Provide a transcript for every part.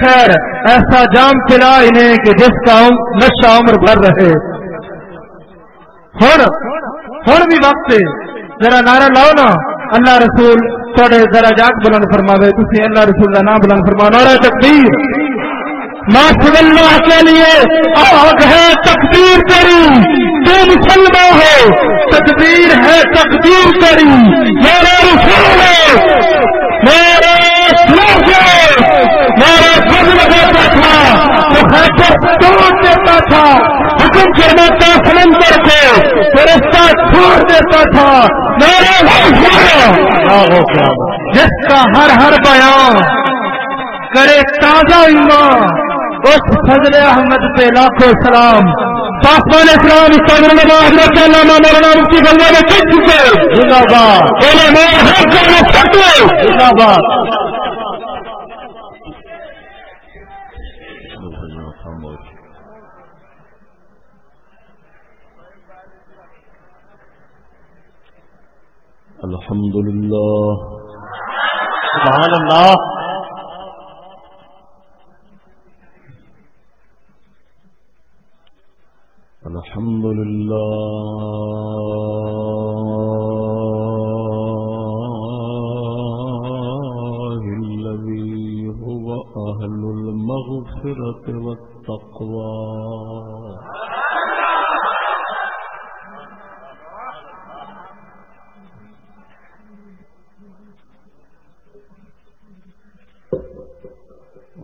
خیر، ایسا جام پلا انہیں کہ جس کا نشہ عمر بھر رہے۔ ہوں ہوں بھی وقت ذرا نعرہ لاؤ نا۔ اللہ رسول تھوڑے ذرا جاگ بلند فرماوے۔ تھی اللہ رسول کا نام بلند فرما نعرہ تکبیر۔ ماسد اللہ کے لیے آگ ہے تقدیر تیری۔ تو مسلمان ہے تقدیر ہے تقدیر تیری۔ میرا رسول ہے۔ میرے میرا تو توڑ دیتا تھا۔ حکم کرنا تھا سمندر کو رستہ چھوڑ دیتا تھا۔ جس کا ہر ہر بیان کرے تازہ ایمان، اس فضل احمد پہ لاکھوں سلام۔ پاسمان اسلام استعمال حضرت علامہ مولانا مفتی بنگلہ میں کچھ چکے زندہ باد زندہ باد الحمد لله. سبحان الله الحمد لله الذي هو أهل المغفرة والتقوى.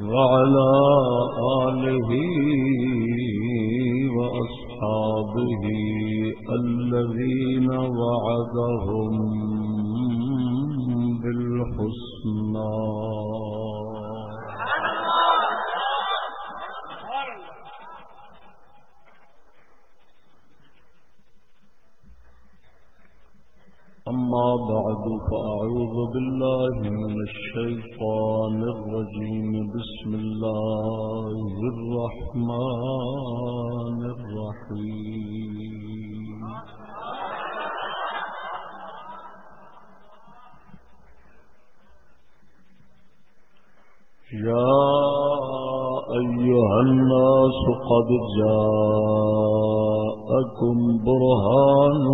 وعلى آله وأصحابه الذين وعدهم بالحسنى أما بعد، فأعوذ بالله من الشيطان الرجيم. بسم الله الرحمن الرحيم. يا أيها الناس قد جاءكم برهان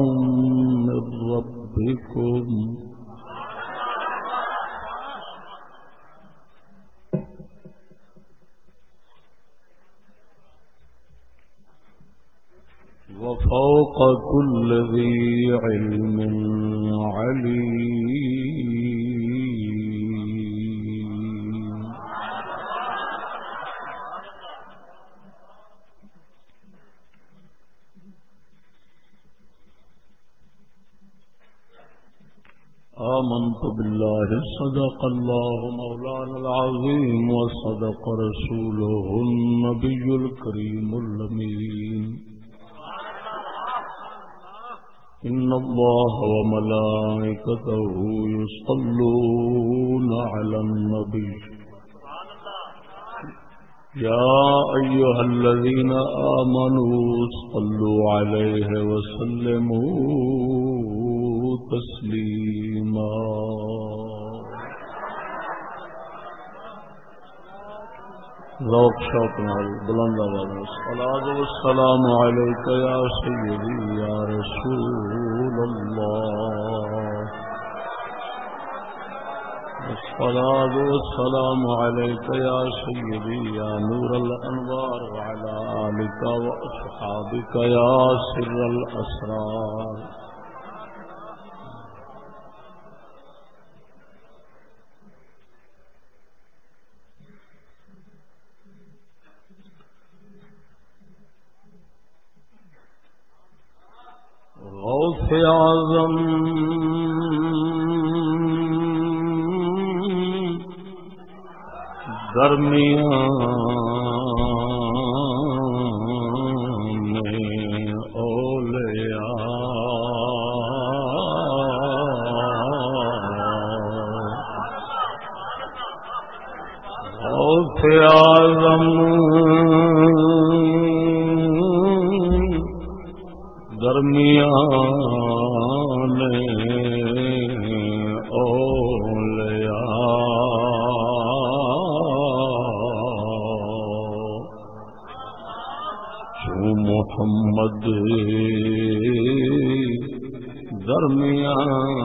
من رب ربكم وفوق كل ذي علم عليم. صدق الله مولانا العظيم وصدق رسوله النبي الكريم اللمين إن الله وملائكته يصلون على النبي. يا أيها الذين آمنوا صلوا عليه وسلموا تسلیما ذوق شوق نال بلند آواز الصلاۃ والسلام علیک یا سیدی یا رسول اللہ الصلاة والسلام عليك يا سيدي يا نور الأنوار وعلى آلك وأصحابك يا سر الأسرار غوث اعظم درمیان میں اولیاء غوث اعظم درمیان درمیان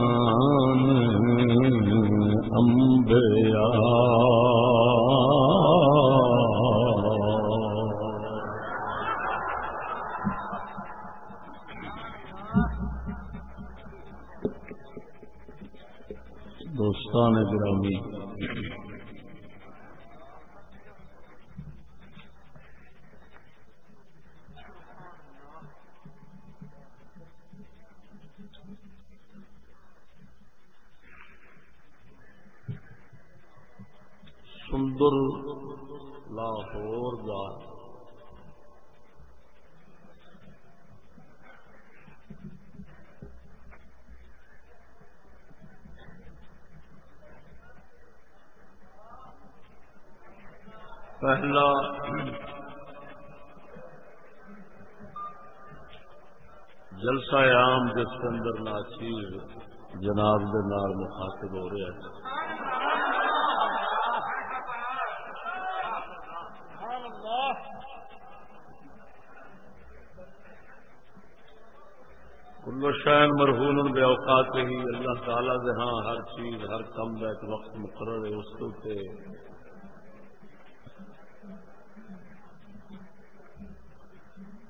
کم کا ایک وقت مقرر ہے، اس کے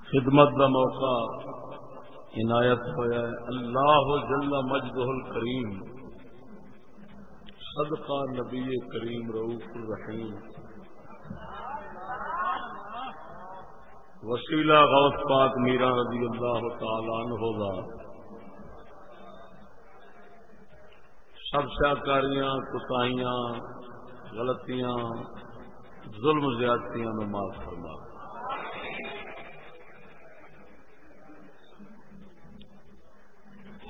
خدمت کا موقع عنایت ہوا ہے۔ اللہ جل مجدہ الکریم، صدقہ نبی کریم رعوف الرحیم۔ وسیلہ غوث پاک میرا رضی اللہ تعالیٰ عنہ ہوگا سب سیاکاریاں کتاہیاں غلطیاں، ظلم زیادتیاں میں معاف فرما۔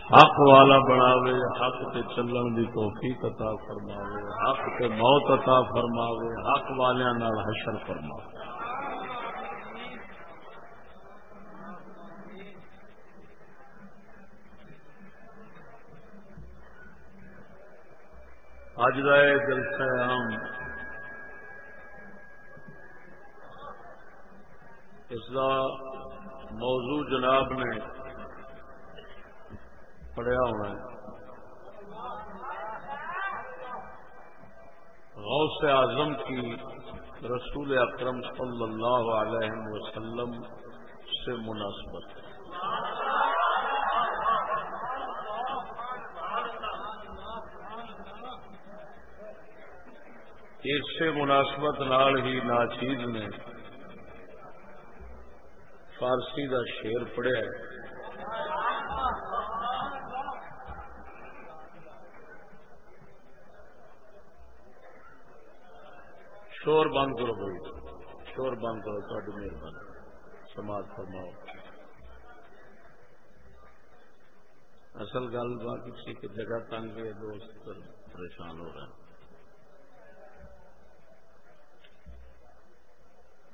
حق والا بناوے، حق تے چلن دی توفیق عطا فرماوے، حق تے موت عطا فرماوے، حق والیاں نال حشر فرماوے۔ اج کا جلسہ عام اس کا موضوع جناب نے پڑھیا ہونا ہے۔ غوث اعظم کی رسول اکرم صلی اللہ علیہ وسلم سے مناسبت۔ اس سے مناسبت نال ہی ناچیز نے فارسی دا شیر پڑھیا شور بند کرو بھائی شور بند کرو تاری مہربانی سماج فرماؤ اصل گل باقی کہ جگہ تنگ ہے دوست پریشان ہو رہے ہیں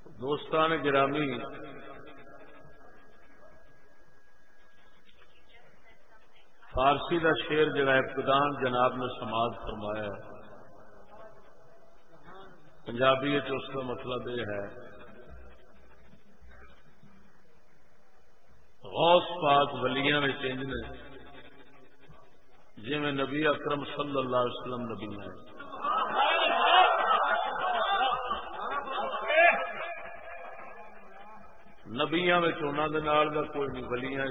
دوستان گرامی، فارسی کا شیر جڑا ابتدان جناب نے سماج فرمایا ہے۔ پنجابی اس کا مطلب یہ ہے، غوث پاک ولیاں میں چینج نے جی میں نبی اکرم صلی اللہ علیہ وسلم نبی ہیں نبیاں کوئی نہیں، ولیاں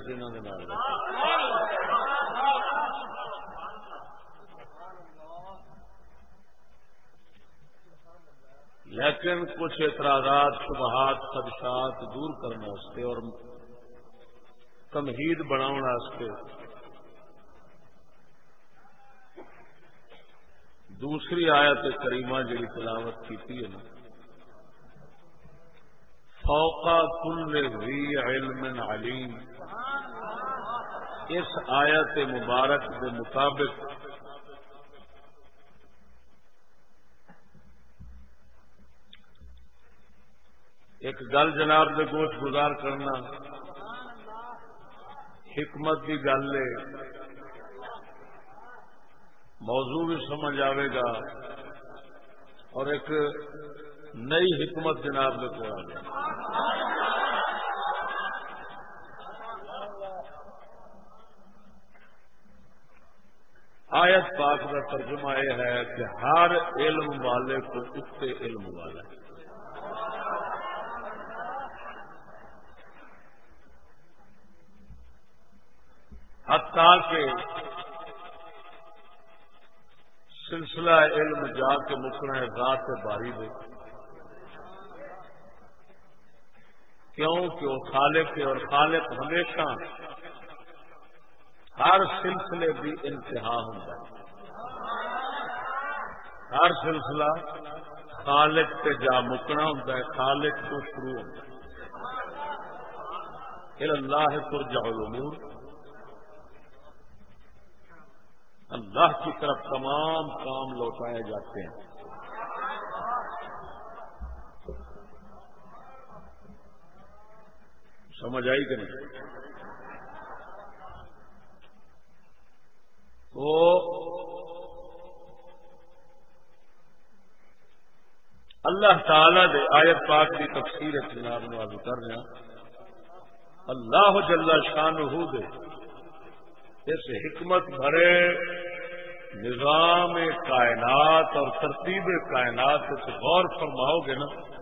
لیکن کچھ اعتراضات، شبہات، خدشات دور کرنے واسطے اور تمہید بناؤ دوسری آیت کریمہ جی تلاوت کی نا فوقا کل ذی علم علیم اس آیت مبارک کے مطابق ایک گل جناب کے گوشت گزار کرنا حکمت کی گل ہے۔ موضوع بھی سمجھ آئے گا اور ایک نئی حکمت جناب نے کو آیت پاک کا ترجمہ یہ ہے کہ ہر علم والے کو اتنے علم والا ہے۔ حتیٰ کے سلسلہ علم جا کے مکنا ہے، ذات باری دے۔ کیوں کہ وہ خالق ہے اور خالق ہمیشہ ہر سلسلے کی انتہا ہوتا ہے۔ ہر سلسلہ خالق سے جا مکنا ہوتا ہے، خالق تو شروع ہوتا ہے۔ اللہ ترجع الامور۔ اللہ کی طرف تمام کام لوٹائے جاتے ہیں۔ سمجھ آئی کہ نہیں؟ تو اللہ تعالی دے آیت پاک کی تفصیل جناب نواز کر رہا اللہ جل شان ہو دے اس حکمت بھرے نظام کائنات اور ترتیب کائنات سے غور فرماؤ گے نا۔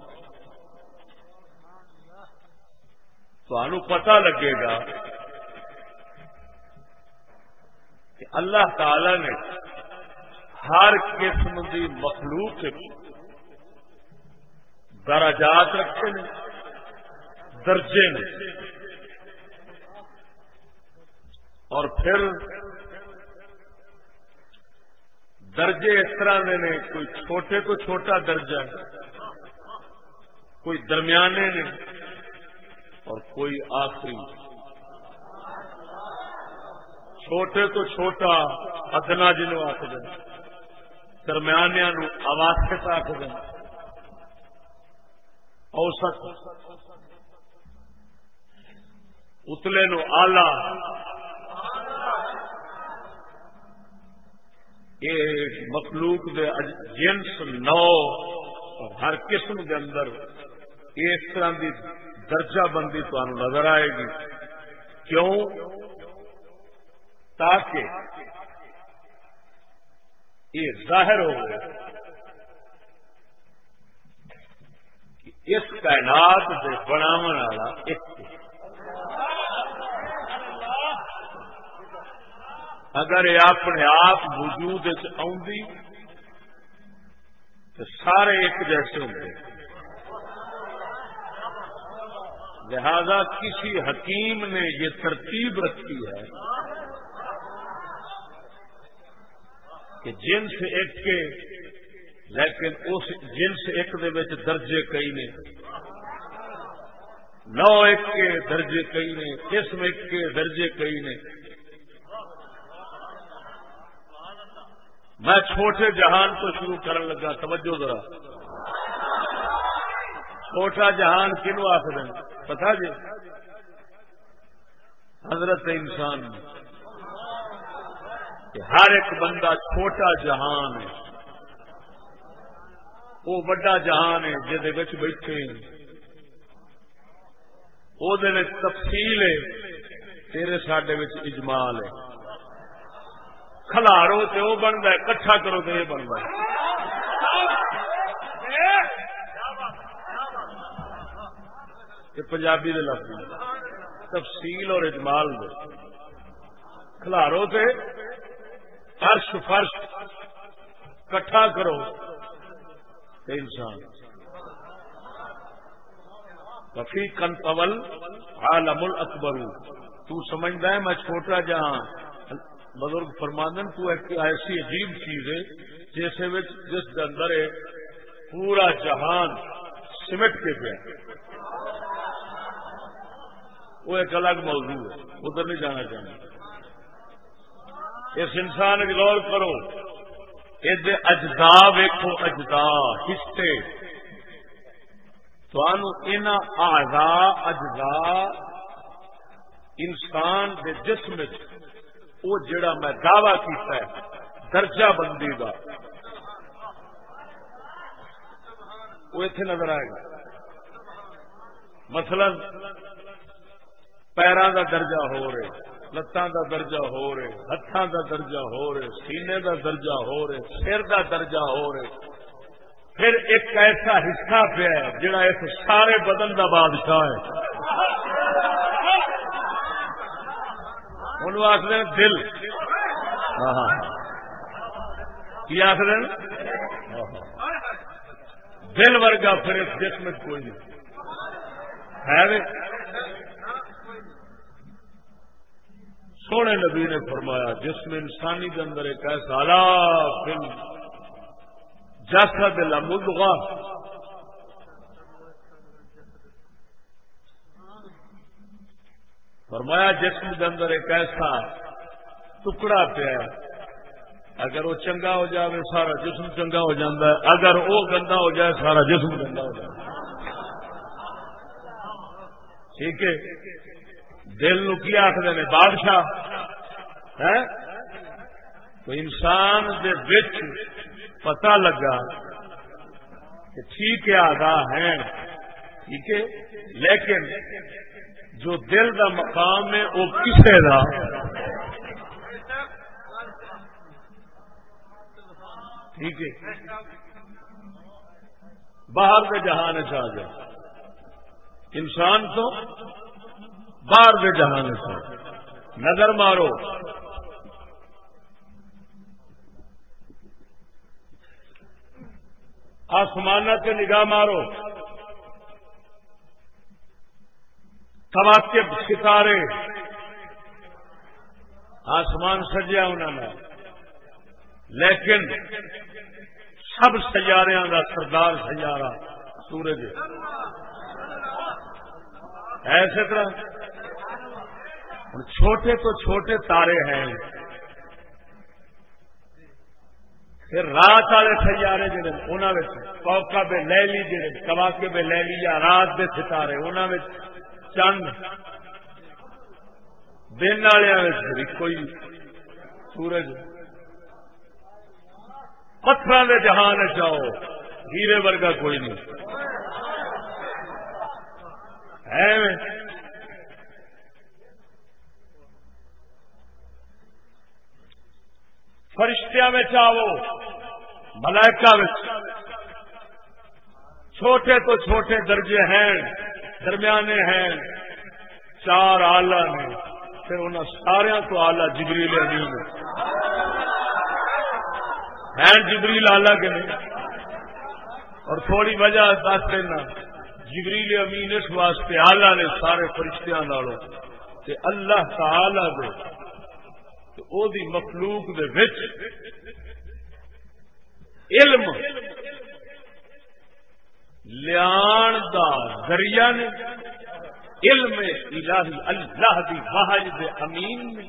تو پتا لگے گا کہ اللہ تعالی نے ہر قسم کی مخلوق درجات رکھے نے، درجے نے۔ اور پھر درجے اس طرح نے، کوئی چھوٹے تو چھوٹا درجہ، کوئی درمیانے نے۔ اور کوئی آخری چھوٹے تو چھوٹا ادنا جنو آخر درمیانیا نو آواسک آخر اوسط، اتلے نو آلہ۔ یہ مخلوق دے جنس نو اور ہر قسم کے اندر اس طرح کی درجہ بندی تو نظر آئے گی۔ کیوں؟ تاکہ یہ ظاہر ہو گیا اس کائنات سے بناو والا ایک اگر یہ اپنے آپ وجود آدھی تو سارے ایک جیسے ہوں گے۔ لہذا کسی حکیم نے یہ ترتیب رکھی ہے کہ جنس ایک کے، لیکن اس جنس ایک دے درجے کئی نے۔ نو ایک کے درجے کئی نے، قسم ایک کے درجے کئی نے۔ میں چھوٹے جہان کو شروع کرنے لگا، توجہ ذرا۔ چھوٹا جہان کنو آخر پتا جی؟ حضرت انسان کہ ہر ایک بندہ چھوٹا جہان ہے۔ وہ بڑا جہان ہے جہد بیٹھے وہ تفصیل ہے، تیرے سڈے اجمال ہے۔ کھلارو تو وہ بنتا ہے، کٹھا کرو تو یہ بنتا ہے۔ پنجابی لفظ تفصیل اور اجمال دے۔ کھلارو تے فرش فرش کٹھا کرو انسان۔ کفی کن پول عالم اکبر۔ تو سمجھتا ہے میں چھوٹا جہاں بزرگ فرماندن، تو ایسی عجیب چیز ہے، جیسے جس کے اندر پورا جہان سمٹ کے گیا وہ ایک الگ موضوع ہے ادھر نہیں جانا چاہیے۔ اس انسان غور کرو یہ اجدا ویکو اجدا حصے۔ آزا اجدا انسان کے جسم وہ جڑا میں دعوی کیتا ہے، درجہ بندی کا وہ اتنے نظر آئے گا۔ مثلا پیروں کا درجہ ہو رہے لتان کا درجہ ہو رہے ہاتھوں کا درجہ ہو رہے، سینے کا درجہ ہو رہے، سر کا درجہ ہو رہے۔ پھر ایک ایسا حصہ پہ ہے جڑا اس سارے بدن کا بادشاہ ہے۔ آخر دل۔ ہاں، ہاں۔ کی آخر دل ورگا پھر اس جسم کوئی نہیں۔ ہے سونے نبی نے فرمایا، جس میں انسانی کے اندر ایک ایسا فل جیسا دلا مدغا فرمایا جسم کے اندر ایک ایسا ٹکڑا پیا اگر وہ چنگا ہو جائے سارا جسم چنگا ہو جاتا ہے۔ اگر وہ گندا ہو جائے، سارا جسم گندا ہو جائے ٹھیک ہے؟ دل نو کی آخر نے؟ بادشاہ۔ تو انسان دے وچ پتا لگا کہ ٹھیک ہے آگاہ ہے۔ ٹھیک ہے؟ لیکن جو دل دا مقام ہے، وہ کسے دا؟ ٹھیک ہے۔ باہر کے جہان چ جائے انسان تو باہر کے جہان سے۔ نظر مارو۔ آسمان سے نگاہ مارو۔ کواقب ستارے۔ آسمان سجیا انہوں نے۔ لیکن سب سیارے کا سردار سیارہ سورج۔ ایسے طرح چھوٹے تو چھوٹے تارے ہیں۔ پھر رات والے سیارے جڑے انہوں پوکا بے لے جڑے کواکے بے لے یا رات کے ستارے انہوں چند دن والے کوئی سورج۔ پتھر کے جہان جاؤ ہیرے ورگا کوئی نہیں۔ ہے فرشتیا آو ملائکہ چھوٹے تو چھوٹے درجے ہیں، درمیانے ہیں، چار آلہ نے۔ پھر ان سارا تو آلہ جبریل امین ہیں جبریل آلہ کے نہیں؟ اور تھوڑی وجہ دس دینا، جبریل امین اس واسطے آلہ نے سارے فرشتیاں نالوں، کہ اللہ تعالی دے تو او دی مخلوق دے وچ علم لیان دا ذریعہ نے علم الہی اللہ دی واحد دے امین نے۔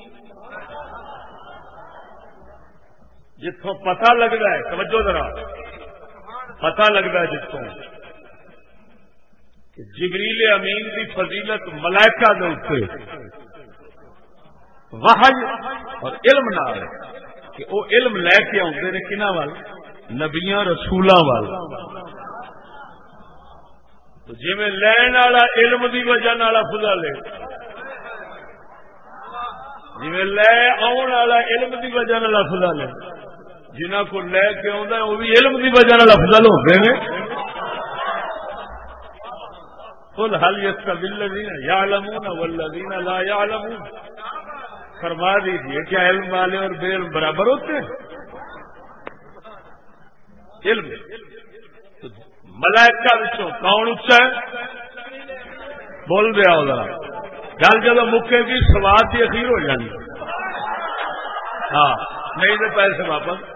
جتوں پتہ لگتا ہے، توجہ ذرا۔ پتہ لگتا ہے جتوں کہ جبریل امین دی فضیلت ملائکہ دے اوپر وحج اور علم نہ کہ وہ علم لے کے آتے نے کنہ وال؟ نبیا رسولوں وال۔ تو جی میں لین والا علم دی وجہ فضا لے۔ جی لے آن والا علم دی وجہ فضا لے۔ جنہ کو لے کے آدھا وہ بھی علم دی وجہ فضل ہوتے ہیں قل هل يستوي الذين يعلمون والذين لا يعلمون؟ فرما دیجیے کیا علم والے اور بے علم برابر ہوتے ہیں۔ علم ملائکہ بچوں کون اچھا ہے؟ بول دیا ذرا۔ گل جب مکے گی، سواد کی اخیر ہو جانی۔ ہاں نہیں تو پیسے واپس۔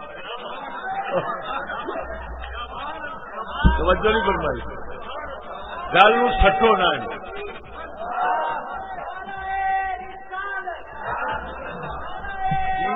توجہ نہیں فرمائی۔ گل سٹو نہ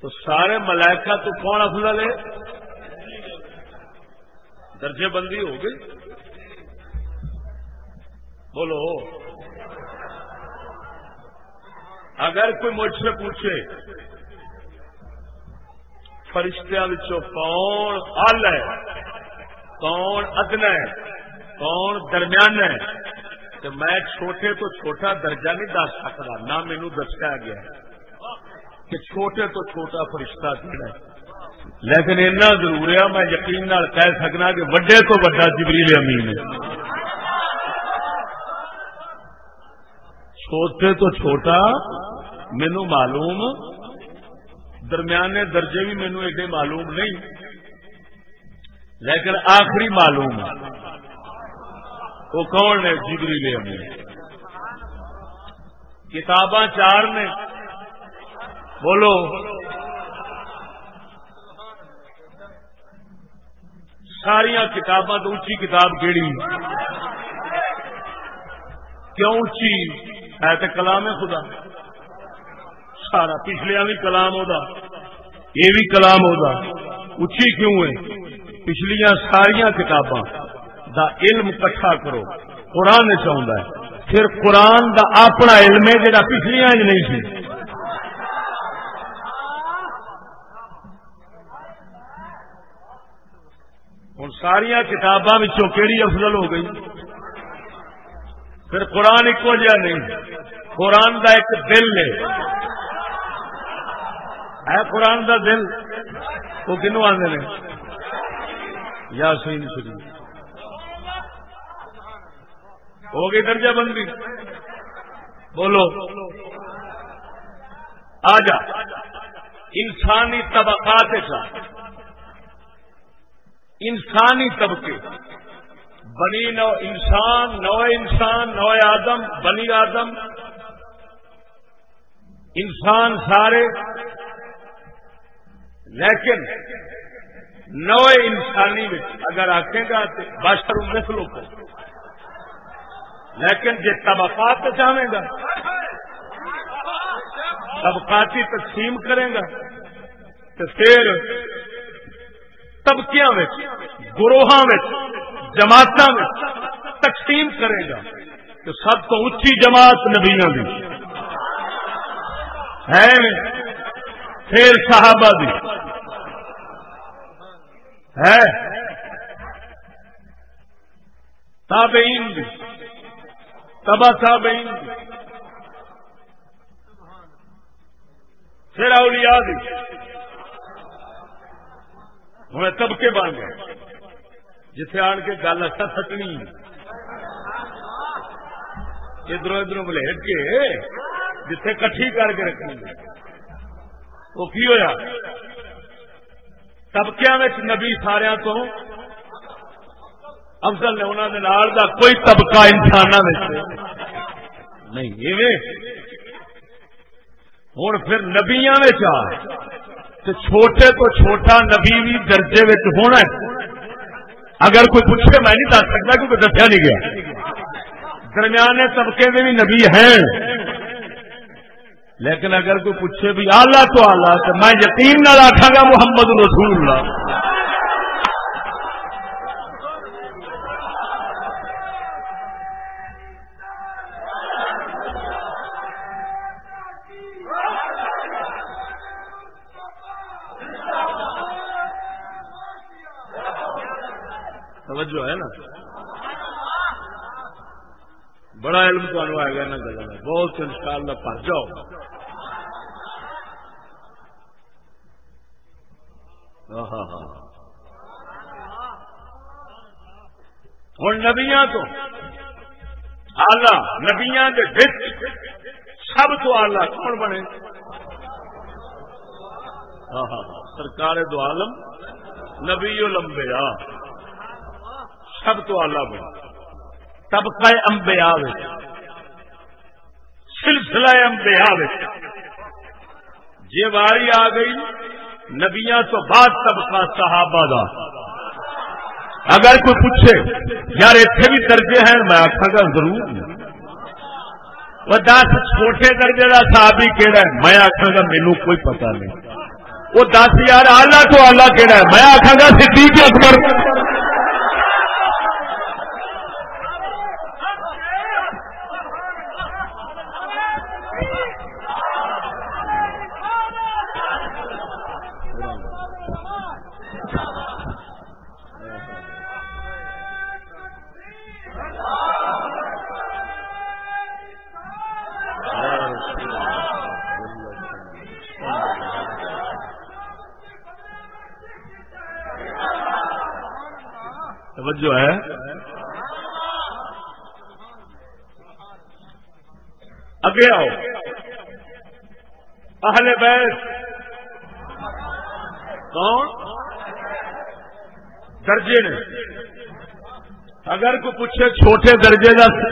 تو سارے ملائکہ تو کون افضل ہے؟ درجے بندی ہو گئی۔ بولو۔ اگر کوئی مجھ سے پوچھے فرشتوں کون ال ہے؟ کون ادنا ہے؟ کون درمیان ہے؟ تو میں چھوٹے تو چھوٹا درجہ نہیں دس سکتا، نہ مینو دسیا گیا۔ کہ چھوٹے تو چھوٹا فرشتہ ہے۔ لیکن اتنا ضرور ہے، میں یقین کہہ سکنا کہ وڈے تو وڈا جبریل امین ہے۔ چھوٹے تو چھوٹا مینو معلوم، درمیانے درجے بھی مینو ایڈے معلوم نہیں۔ لیکن آخری معلوم، وہ کون نے جبری لے کتاباں چار نے۔ بولو۔ ساریا کتاباں تو اچھی کتاب کیڑی؟ کیوں اچھی ہے تو کلام ہے خدا۔ سارا پچھلیا بھی کلام ہوتا یہ بھی کلام ہوتا اچھی کیوں ہے؟ پچھلیاں ساریا کتاباں دا علم کٹھا کرو۔ قرآن چاہتا ہے۔ پھر قرآن دا اپنا علم ہے جا پچھلیاں نہیں سی۔ ہوں ساریا کتاباں کہڑی افضل ہو گئی؟ پھر قرآن ایک جہا نہیں، قرآن دا ایک دل ہے۔ قرآن دا دل؟ وہ کنو آدھے یا سین شریف۔ ہو گئی درجہ بندی۔ بولو۔ آ جا۔ انسانی طبقات کا انسانی طبقے۔ بنی نو انسان نو انسان نو آدم، بنی آدم۔ انسان سارے۔ لیکن نو انسانی اگر آخے گا تو باشر مثلوں کو۔ لیکن جی طبقات چاہے گا، طبقاتی تقسیم کرے گا تو پھر طبقیاں گروہ جماعت تقسیم کرے گا تو سب تو اچھی جماعت نبیا دی۔ ہے پھر صحابہ دی۔ ہے تابعین دی۔ تبا تابعین دی۔ پھر اولیاء دی۔ ہمیں طبقے بن گئے۔ جتھے آن کے گل اچھا سٹنی۔ ادھر ادھر بلٹ کے جتھے کٹھی کر کے رکھنی۔ وہ کی ہوا طبقے نبی سارا تو افضل نے انہوں نے دا کوئی طبقہ انسان نہیں۔ ہوں پھر نبیا چھوٹے تو چھوٹا نبی بھی درجے ہونا اگر کوئی پوچھے میں نہیں دس سکتا کیونکہ دسیا نہیں گیا۔ درمیانے طبقے میں بھی نبی ہیں۔ لیکن اگر کوئی پوچھے بھی آلہ تو آلہ تو میں یقین نہ رکھا گا محمد رسول اللہ۔ توجہ ہے نا؟ بڑا علم تمہیں آئے گا نا گلا بہت ان شاء اللہ پڑ جاؤ ہوں نبیا تو۔ آلہ نبیا سب تو آلہ کون بنے؟ سرکار دو عالم، نبی لمبیا۔ سب تو آلہ بنے طبقہ امبیا سلسلہ امبیا جی واری آ گئی نبیا تو بعد طبقہ صحابہ دا۔ اگر کوئی پوچھے، یار اتنے بھی درجے ہیں؟ میں آخا گا، ضرور۔ وہ دس چھوٹے درجے کا صحابی کہڑا ہے؟ میں آخا گا مینو کوئی پتا نہیں۔ وہ دس یار آلہ تو آلہ کہڑا ہے؟ میں آخا گا، صدیق اکبر۔ اہل بیت کون؟ درجے نے۔ اگر کوئی پوچھے چھوٹے درجے کا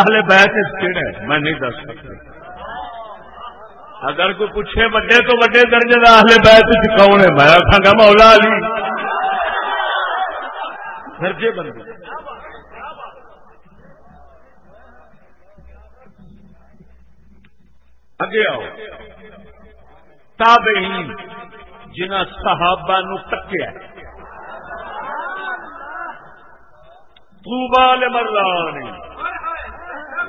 اہل بیت کہڑا ہے؟ میں نہیں دس سکتا۔ اگر کوئی پوچھے وڈے تو وڈے درجے کا اہل بیت کون ہے؟ میں آخا گا مولا علی۔ درجے جی بن گئے اگے آؤ۔ تابعین جنہ صحابہ نو تکیا توبا مرانی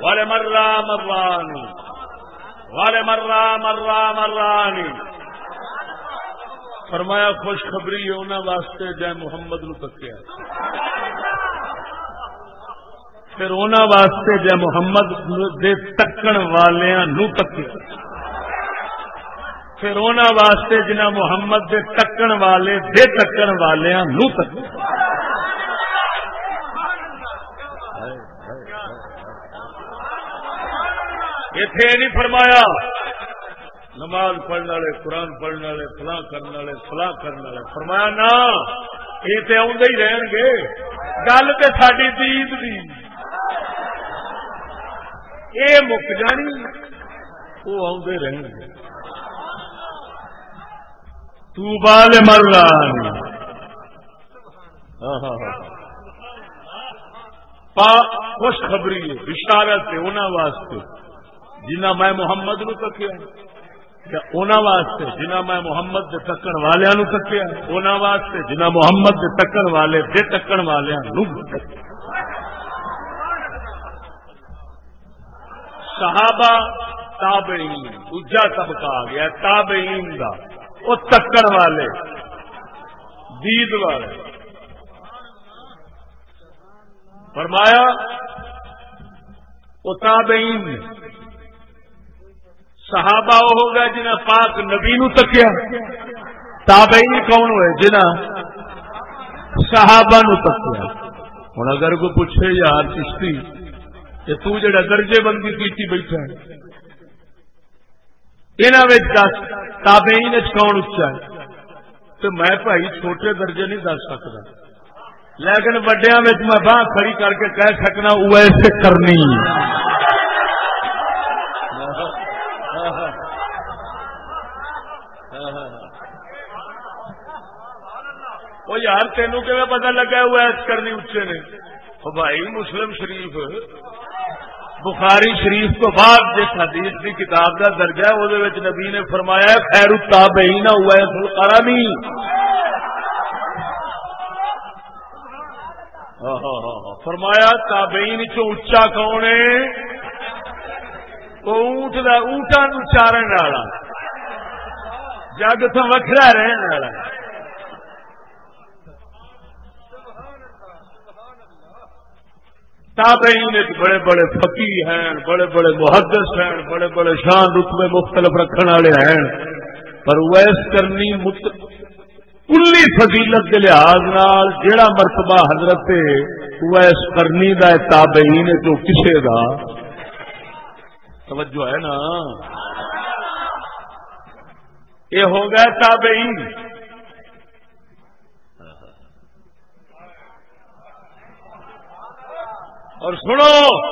والے مرا مرانی والے مرا مرا مرانی فرمایا خوشخبری انہوں واسطے جے محمد نو تکیا پھر انہوں واسطے جے محمد دے تکن والیا نو تکیا پھر انہوں واسطے جنہ محمد دے تکن والے، دے تکن والیا نو تکیا اتے نہیں فرمایا، نماز پڑھنے والے، قرآن پڑھنے والے فلاں کرنے والے فلاں کرنے والے. فرمایا نا، یہ تو آدھے ہی رہن گے۔ گل تو ساری دید دی۔ یہ مک جانی وہ آدھے رہن گے۔ تو بال مر رہا خوشخبری ہے، بشارت ہے انہوں واسطے۔ جنہ میں محمد نو تکیا واسطے، جنہ میں محمد دے تکن والے نو تکیا انہوں واسطے، جنہ محمد دے تکن والے دے تکن والے صحابہ، تابعین دوجا طبقہ آ گیا تابعین دا۔ وہ تکن والے، دید والے۔ فرمایا، وہ تابعین صحابہ وہ ہو گیا جنہیں پاک نبی نو تکیا۔ تابعین کون ہوئے؟ جنہ صحابہ نو تکیا۔ ہوں اگر کوئی پوچھے، یار چشتی، کہ تو جڑا درجے بندی کی بیٹھا ہے؟ دس تابعین کون اچا ہے تو میں بھائی چھوٹے درجے نہیں دس سکتا لیکن وڈیا میں باہ کھڑی کر کے کہہ سکنا وہ ایسے کرنی وہ یار تینوں کہ پتا لگا وہ ایس کرنی اچے نے بھائی مسلم شریف بخاری شریف تو بعد جس حدیث کی کتاب کا درجہ ہے وہ نبی نے فرمایا خیر تابعین ہوا ہے سلقرانی فرمایا، تابعین چو اچا کون ہے؟ اونٹ کا اونٹا چارن والا۔ جگ تو وکرا رہن والا۔ تابعین بڑے بڑے فقی ہیں، بڑے بڑے محدث ہیں، بڑے بڑے شان رتبے مختلف رکھنے والے ہیں۔ پر ویس کرنی مت... کلی فضیلت کے لحاظ نال جیڑا مرتبہ حضرت ویس کرنی دا تابعین تو کسے دا؟ توجہ ہے نا۔ یہ ہو گیا تابعین۔ اور سنو،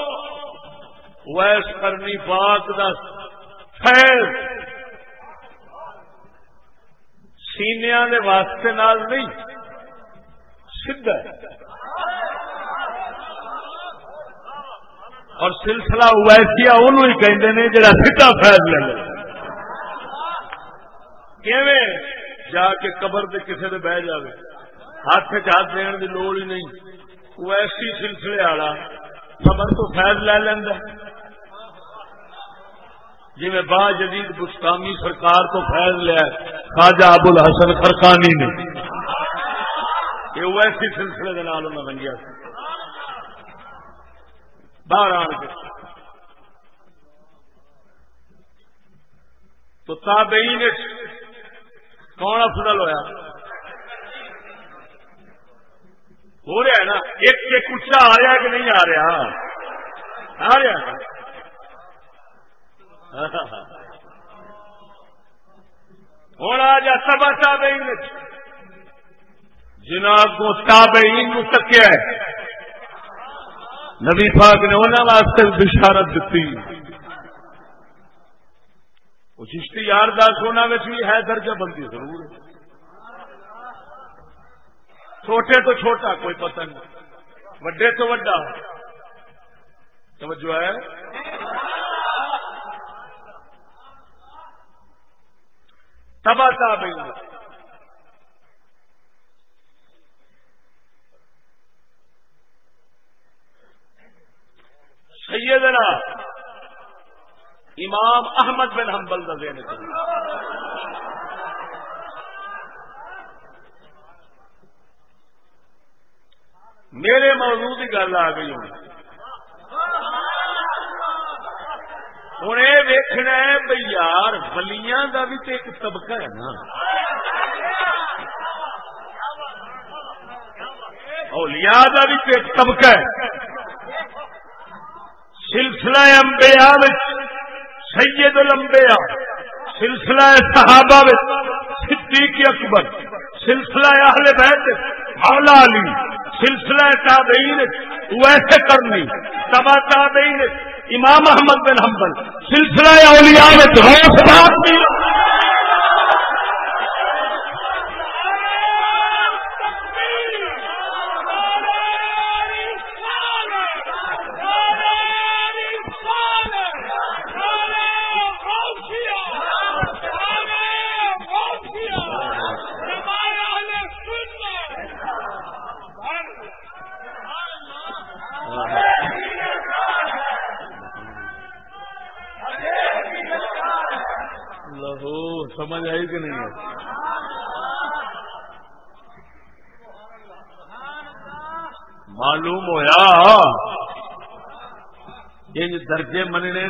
ویس کرنی پاک دا خیر۔ سینیا دے واسطے نال نہیں سدھا اور سلسلہ ویسیا انہوں ہی کہتے ہیں جڑا سیدھا فیض لے لے۔ کیویں؟ جا کے قبر دے کسے دے بہ جاوے۔ ہاتھ ہاتھ دین دی لوڑ ہی نہیں۔ ویسی سلسلے والا۔ خبر تو فیض لے لینا جی میں با جدید گستامی سرکار تو فیض لیا خواجہ ابو الحسن خرکانی نے۔ یہ ویسی سلسلے کے نال انہیں بنیا باہر آن کے۔ تو تابعین کون افضل ہویا؟ ہو رہا ہے نا؟ ایک ایک اچھا آ رہا ہے کہ نہیں آ رہا؟ آ رہا ہوں آ جا سب تابعین۔ جناب کو تابعین کو تکیا ہے نبی پاک نے انہوں واسطے بشارت دیتی وہ چشتی یار دس ہونا بھی ہے، درجہ بندی ضرور ہے۔ چھوٹے تو چھوٹا، کوئی پتہ نہیں۔ وڈے تو وڈا۔ توجہ ہے؟ تبا تابعین۔ سیدنا امام احمد بن حنبل کا ذہن میرے موضوع کی گل آ گئی ہوں۔ ہوں یہ ویکنا ہے بھائی یار بلیاں کا بھی تو ایک طبقہ ہے نا۔ اولیاء کا بھی تو ایک طبقہ ہے۔ سلسلہ امبیا سید الانبیاء سلسلہ صحابہ صدیق اکبر، سلسلہ اہل بیت مولا علی۔ سلسلہ تابعین ویسے کرنی، تبا تابعین، امام احمد بن حنبل، سلسلہ اولیاء میں غوث پاک بھی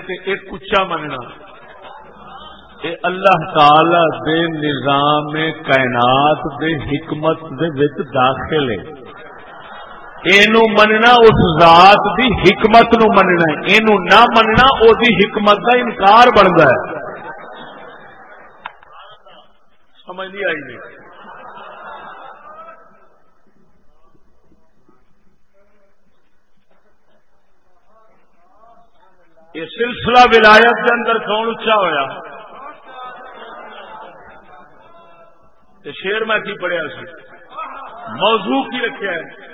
مننے ایک اچا مننا۔ یہ اللہ تعالی دے نظام کائنات دے حکمت دے وچ داخل ہے۔ اینو مننا اس ذات دی حکمت نو مننا اینو نہ مننا او دی حکمت کا انکار بنتا ہے۔ سمجھ نہیں آئی۔ نہیں یہ سلسلہ ولایت کے اندر کون اچا ہوا شیر میں کی پڑھیا سی؟ موضوع کی رکھا ہے۔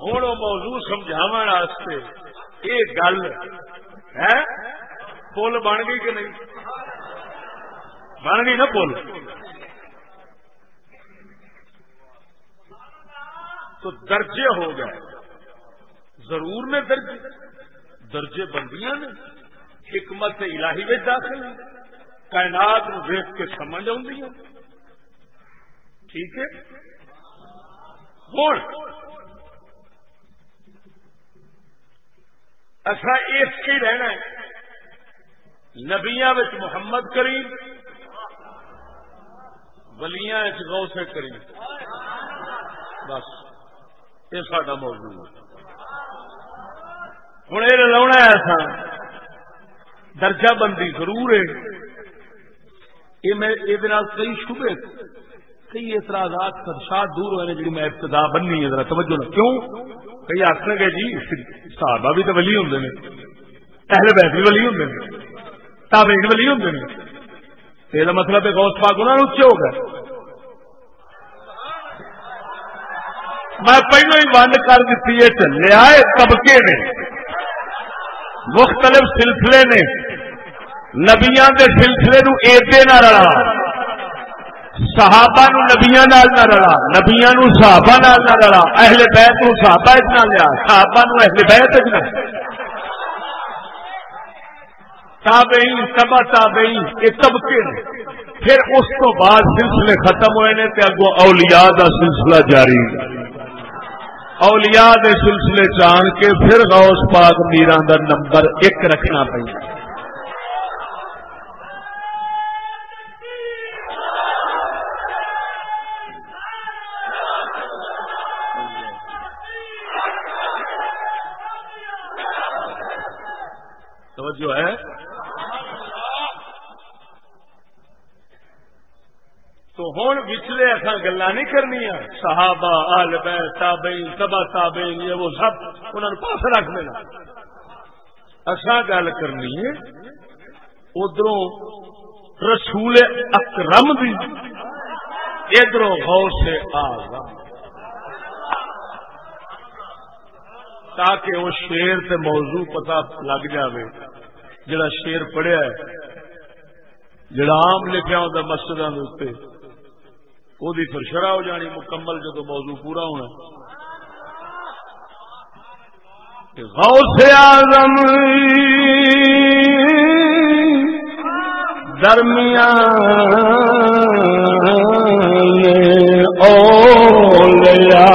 ہوں موضوع سمجھاو یہ گل ہے، پل بن گئی کہ نہیں؟ بن گئی نا پل؟ تو درجے ہو گئے۔ ضرور نے درجے درجے بندیاں نے حکمت الہی میں داخل کائنات دیکھ کے سمجھ آ ٹھیک ہے؟ ہوں اچھا اس کی رہنا ہے۔ نبیا محمد کریم، ولیاں گو سے کریم۔ بس۔ یہ سا موضوع ہوں یہ لاؤنا ایسا درجہ بندی ضرور ہے یہ کئی شبے کئی اعتراضات خدشات دور ہوئے جی میں ابتدا بننی ہے ذرا توجہ نہ کیوں کئی آخر گے جی صحابہ بھی تو ولی ہوں نے اہل بیت بھی ولی ہوں نے تابعین ولی ہوں نے یہ مطلب ہے غوث پاک انہوں نے اچھے ہو گئے میں پہلو ہی ونڈ کر دیتی ہے چلیا طبقے نے، مختلف سلسلے نے نبیا کے سلسلے نو ایدے نہ رلا، صحابہ نو نبیا نال نہ رلا نبیا نو صحابہ نال نہ رلا، اہل بیت نو صحابہ نہ لیا صحابہ نو اہل بیت نہ۔ تابعین تبا تابعین، یہ طبقے نے۔ پھر اس تو بعد سلسلے ختم ہوئے نے تے اگو اولیاء دا سلسلہ جاری۔ اولیاء دے سلسلے چان کے پھر غوث پاک میران دا نمبر ایک رکھنا پہ توجہ ہے۔ تو ہوں پچھلے اصا گلا نہیں کرنی صحابہ، آل بے تابئی تبا تابئی یہ وہ سب انہوں نے پاس رکھ دینا۔ اصا گل کرنی ہے ادھر رسول اکرم بھی ادھر غوث آزم تاکہ وہ شیر تے موضوع پتا لگ جاوے، جڑا شیر پڑھیا ہے، جڑا عام لکھا ہوتا مسجد وہ پھر شرح ہو جانی مکمل جب موضوع پورا ہونا غوث اعظم درمیان اولیاء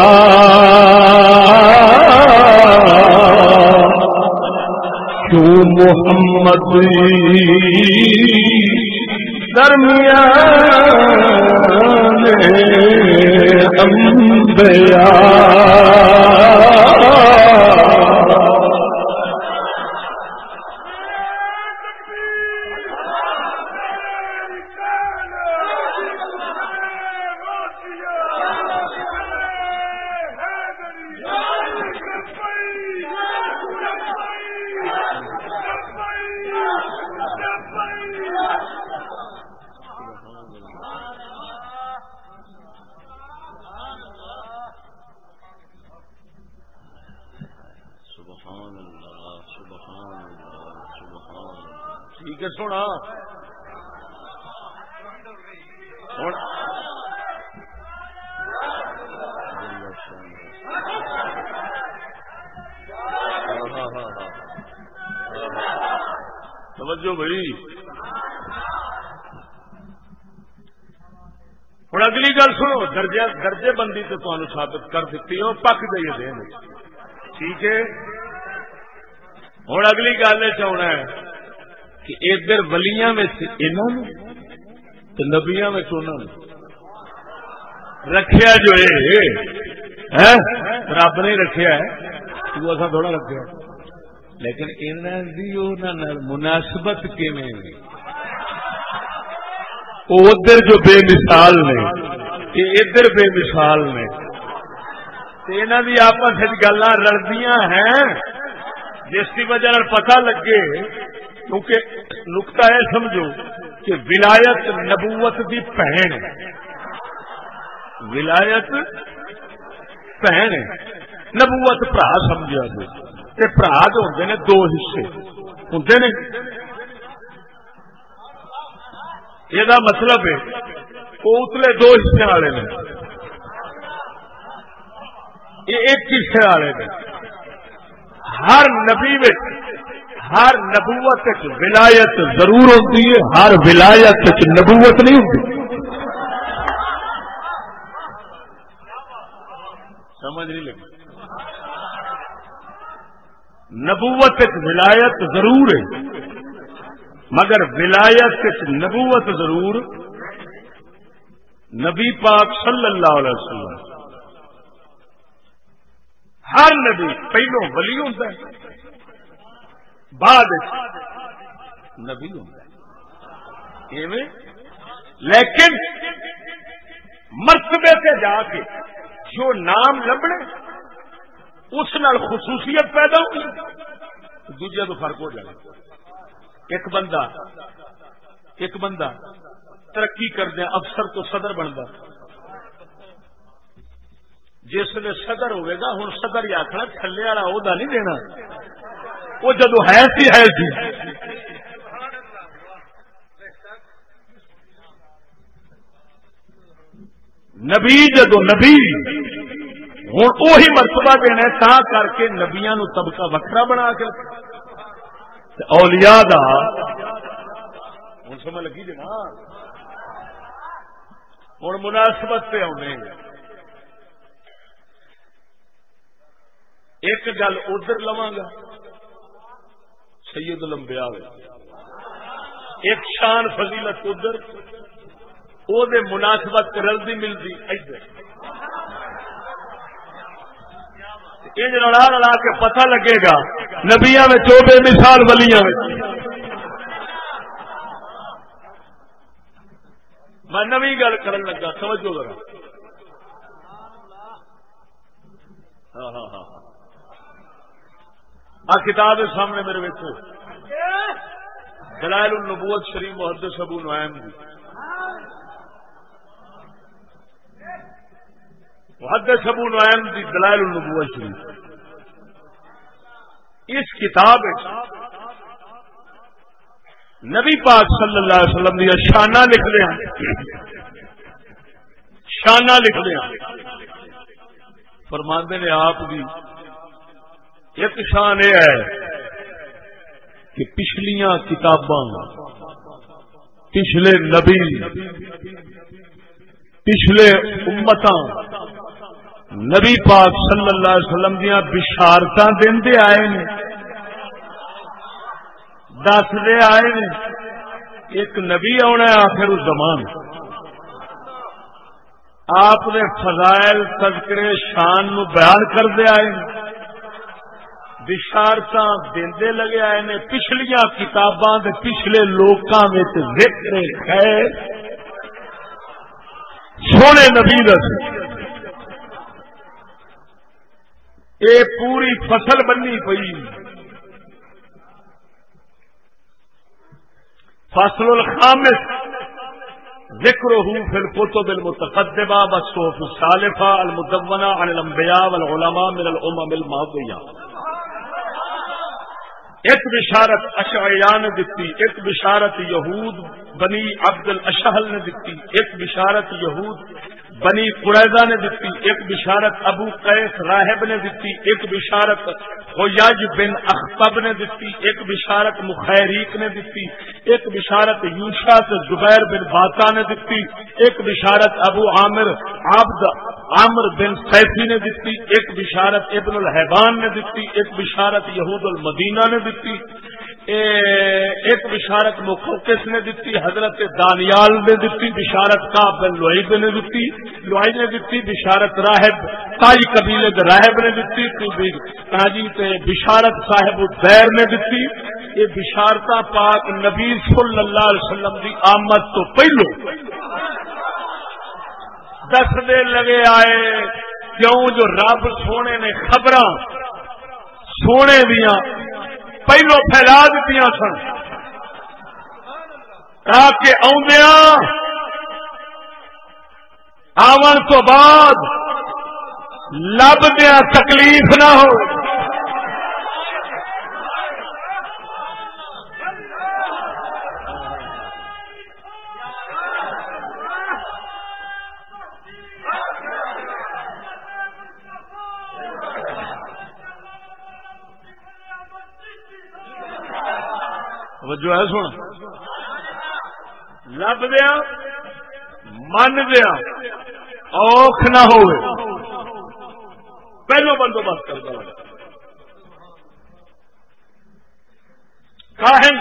کیوں محمد درمیان انبیاء درجے درجے بندی تو تمہیں ثابت کر دیتی ہو پک گئی دین ٹھیک ہے؟ ہوں اگلی گل چاہنا ہے کہ ادھر ولیاں میں نبیا میں رکھیا جو ہے ہاں؟ رب نے رکھیا ہے۔ تو اصا تھوڑا رکھا لیکن انہوں مناسبت کیون ادھر جو بے مثال نے یہ ادھر بے مثال نے آپس گلا رلدیاں ہیں، جس کی وجہ پتا لگے، کیونکہ نکتا ہے سمجھو کہ ولایت نبوت کی بہن ولایت بہن نبوت برا سمجھا جی برا جو ہوں نے دو حصے ہوں نے۔ یہ مطلب ہے وہ اتلے دو حصے والے نے۔ یہ ایک حصے والے نے۔ ہر نبی ہر نبوت ولایت ضرور ہوتی ہے، ہر ولایت نبوت نہیں ہوتی سمجھ نہیں لگی۔ نبوت ولایت ضرور ہے، مگر ولایت نبوت ضرور نبی پاک صلی اللہ علیہ وسلم۔ ہر نبی پہلو ولی ہوتا ہے، بعد نبی ہوتا ہے۔ لیکن مرتبے سے جا کے جو نام لبنے اس نال خصوصیت پیدا ہوئی دوجے تو فرق ہو جائے ایک بندہ ایک بندہ ترقی کر دیا افسر تو صدر بنتا جس نے صدر ہوئے گا ہوں صدر ہی آخنا تھلے والا عہدہ نہیں دینا۔ وہ جدو ہے سی ہے سی۔ نبی جدو نبی ہوں وہی مرتبہ دینا تا کر کے نبیا نو طبقہ وکرا بنا کے۔ اولیاء دا ہوں سمجھ لگی جی نا ہوں مناسبت پہ آنے۔ ایک گل ادھر لوا گا، سید لمبیا ایک شان فضیلت ادھر وہ مناسبت رلدی ملتی ادھر رلا رلا کے پتہ لگے گا نبیا میں چوبے مثال ولیاں میں نوی گل کر لگا سمجھو ذرا۔ ہاں،, ہاں ہاں ہاں آ کتاب سامنے میرے بچوں دلائل النبوت شریف محدث ابو نعیم جی محدث ابو نعیم دی دلائل النبوت شریف۔ اس کتاب نبی پاک صلی اللہ علیہ وسلم دیا شانہ لکھ دیا شانہ لکھ دیا فرماندے نے آپ بھی، ایک شان یہ ہے کہ پچھلیاں کتاباں، پچھلے نبی، پچھلے امتاں، نبی پاک صلی اللہ علیہ وسلم دیا بشارت دے آئے نے۔ دس دے آئے نے، ایک نبی آنا آخر زمان۔ آپ نے فضائل، تذکرے، شان نو بیان کر دے آئے بشارت دے لگے آئے نے، پچھلیاں کتاباں پچھلے لوکاں میں ذکر خیر۔ سونے نبی دس اے پوری فصل بننی پئی۔ فصل الخامس. ذکره في الكتب المتقدمہ بصوف السالفة المدونہ عن الانبیاء والعلماء من الامم الماضیہ. ایک بشارت اشعیاء نے دیتی ایک بشارت یہود بنی عبد الاشہل نے دیتی ایک بشارت یہود بنی قریضہ نے دیتی ایک بشارت ابو قیس راہب نے دیتی ایک بشارت خویاج بن اختب نے دیتی ایک بشارت مخیریق نے دیتی ایک بشارت یوشا سے زبیر بن باتا نے دیتی ایک بشارت ابو عامر عبد عامر بن سیفی نے دیتی ایک بشارت ابن الحبان نے دیتی ایک بشارت یہود المدینہ نے دیتی ایک بشارت مخوکس نے دیتی، حضرت دانیال نے دیتی، بشارت کا بن لوہید نے دیتی لوہید نے دیتی، بشارت راہب، تائی قبیلے دے راہب نے دیتی تاجی ہاں تے بشارت صاحب الدیر نے دیتی۔ یہ بشارت پاک نبی صلی اللہ علیہ وسلم دی آمد تو پہلو۔ دس دے لگے آئے، کیوں جو رب سونے نے خبر سونے دیاں پہلو پھیلا دیتی سن۔ تاکہ آدیا آن تو بعد لبدیا تکلیف نہ ہو توجہ ہے سن؟ لب دیا، من دیا، اوکھ نہ ہو پہلو بندوبست کر دو۔ کاہن،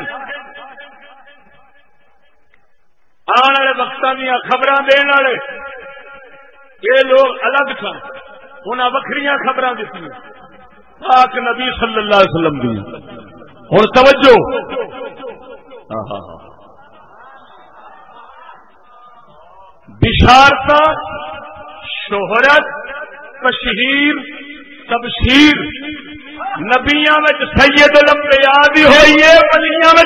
آن والے وقت دیا خبر دن والے۔ یہ لوگ الگ سن۔ انہیں وکری خبر دیتی پاک نبی صلی اللہ علیہ وسلم دی۔ ہوں توجہ۔ بشارتا شہرت تشہیر تبشیر۔ نبیا سید الانبیاء بھی ہوئی ہے ولیاں میں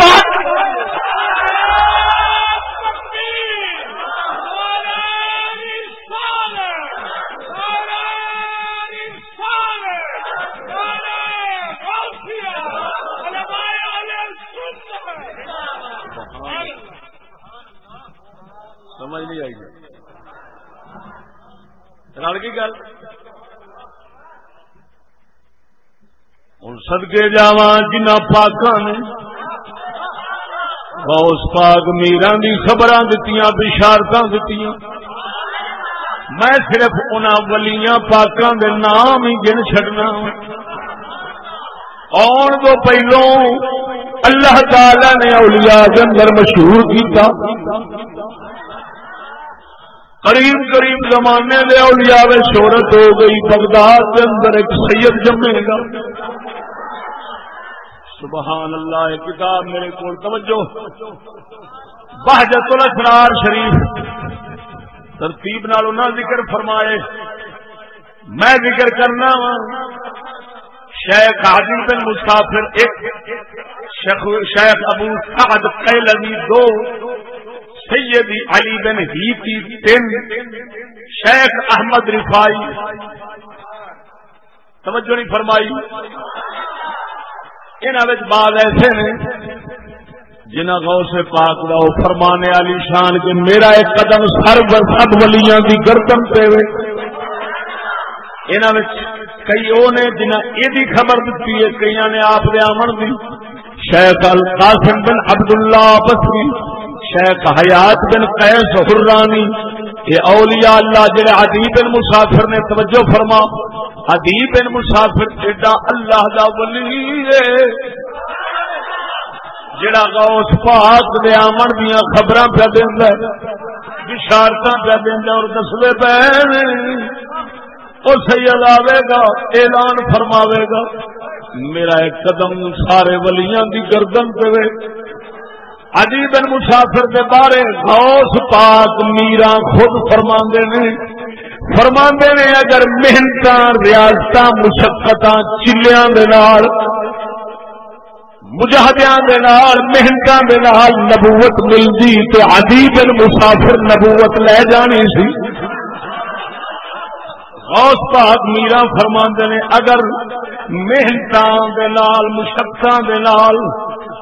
بات سمجھ نہیں آئی رل کی گل۔ ہوں سدکے جا جنا پاک نے اس پاک میرا دی خبر دیتی بشارت دیتی میں صرف ان ولیاں پاکوں دے نام ہی گن چڈنا آن تو پہلو اللہ تعالی نے اولیاء کے اندر مشہور کیتا۔ قریب قریب زمانے دے اولیاء میں شہرت ہو گئی، بغداد کے اندر ایک سید جمے گا۔ سبحان اللہ، ایک کتاب میرے کو توجہ۔ بہجت الاسرار شریف۔ ترتیب نال انہاں ذکر فرمائے۔ میں ذکر کرنا وا شیخ حاضر بن مسافر ایک، شیخ ابو سعد قیلنی دو۔ سیدی علی بن ہی تین شیخ احمد رفائی توجہ نہیں فرمائی۔ ان بعد ایسے نے جنہ غوث سے پاک دا فرمانے والی شان کے میرا ایک قدم سر سب ولیاں دی گردن پہ ان کئی وہ نے جنہ یہ خبر دیتی ہے کئی نے آپ دے آمن دی۔ شیخ القاسم بن عبداللہ بسری۔ شیخ حیات بن قیس حرانی، یہ اولیاء اللہ جڑے ادیب بن مسافر نے توجہ فرما ادیب بن مسافر ایڈا اللہ دا ولی ہے، جڑا غوث پاک دے آمن دیا خبراں پہ دیندا ہے، بشارتاں پہ دیندا اور دسوے پہ او سید آوے گا، اعلان فرماوے گا، میرا ایک قدم سارے ولیاں دی گردن پہ عجیب مسافر کے بارے غوث پاک میرا خود فرما نے۔ فرما نے اگر محنت ریاست مشقت چلیاں مجاہدیا محنت نبوت ملتی جی تو عجیب مسافر نبوت لے جانی سی۔ غوث پاک میرا فرما نے، اگر محنت مشقت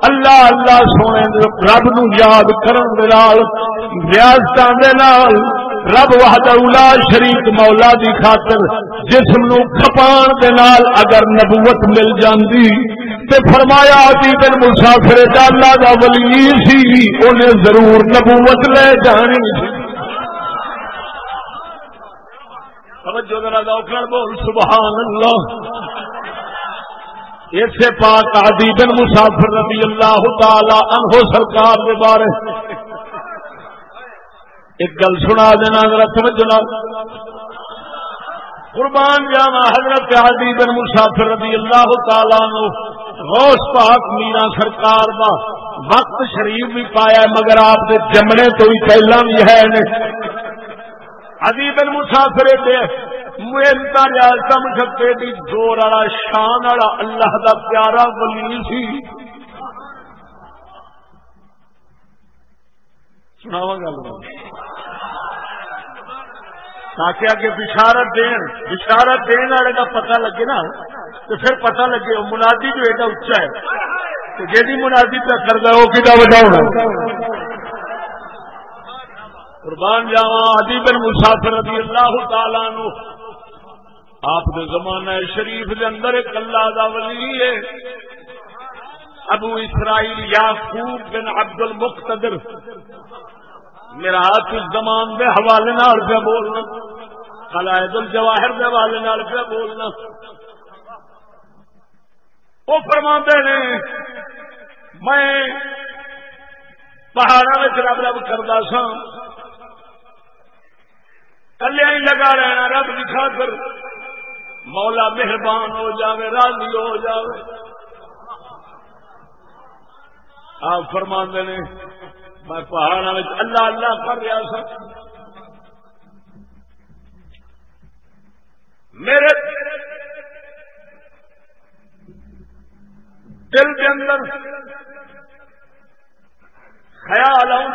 اللہ اللہ سونے رب نو یاد کرن دے نال ریاستاں دے نال، رب وحدہ لا شریک مولا دی خاطر جسم نو کھپان دے نال اگر نبوت مل جاندی، تے فرمایا ابھی بن مسافر دا اللہ دا ولی سی اونے ضرور نبوت لے جانی۔ سی توجہ ذرا ذوق بول، سبحان اللہ۔ اسے پاک آدی بن مسافر رضی اللہ تعالی عنہ سرکار کے بارے۔ ایک گل سنا دینا ذرا، توجہ سمجھنا قربان جانا حضرت عادی بن مسافر رضی اللہ تعالی عنہ۔ غوث پاک میرا سرکار دا وقت شریف بھی پایا مگر آپ کے جمنے تو ہی پہلا بھی ہے۔ عادی بن مسافر محنت ریاست مشکے دی زور والا، شان والا، اللہ دا پیارا ولی سی۔ سناوا گل تاکہ اگے بشارت دین بشارت دین والے کا پتہ لگے نا، تو پھر پتہ لگے منادی جو ایڈا اچا ہے۔ تو جی منادی پہ کرتا ہے وہ کتا وڈا ہونا۔ قربان جاوا ادیب مسافر رضی اللہ تعالی نو آپ کے زمانہ شریف کے اندر ایک اللہ دا ولی ہے۔ ابو اسرائیل یاقوب بن عبد المقتدر میرا ہاتھ اس زمان کے حوالے نال پہ بولنا۔ قلائد الجواہر کے حوالے نال پہ بولنا۔ وہ فرما نے، میں پہاڑوں میں رب رب کرتا سا کلیا ہی لگا رہنا، رب دکھا کر مولا مہربان ہو جاوے، راضی ہو جاوے۔ آپ فرما نے، میں پہاڑوں میں اللہ اللہ کر رہا سا۔ میرے دل کے اندر خیال آؤں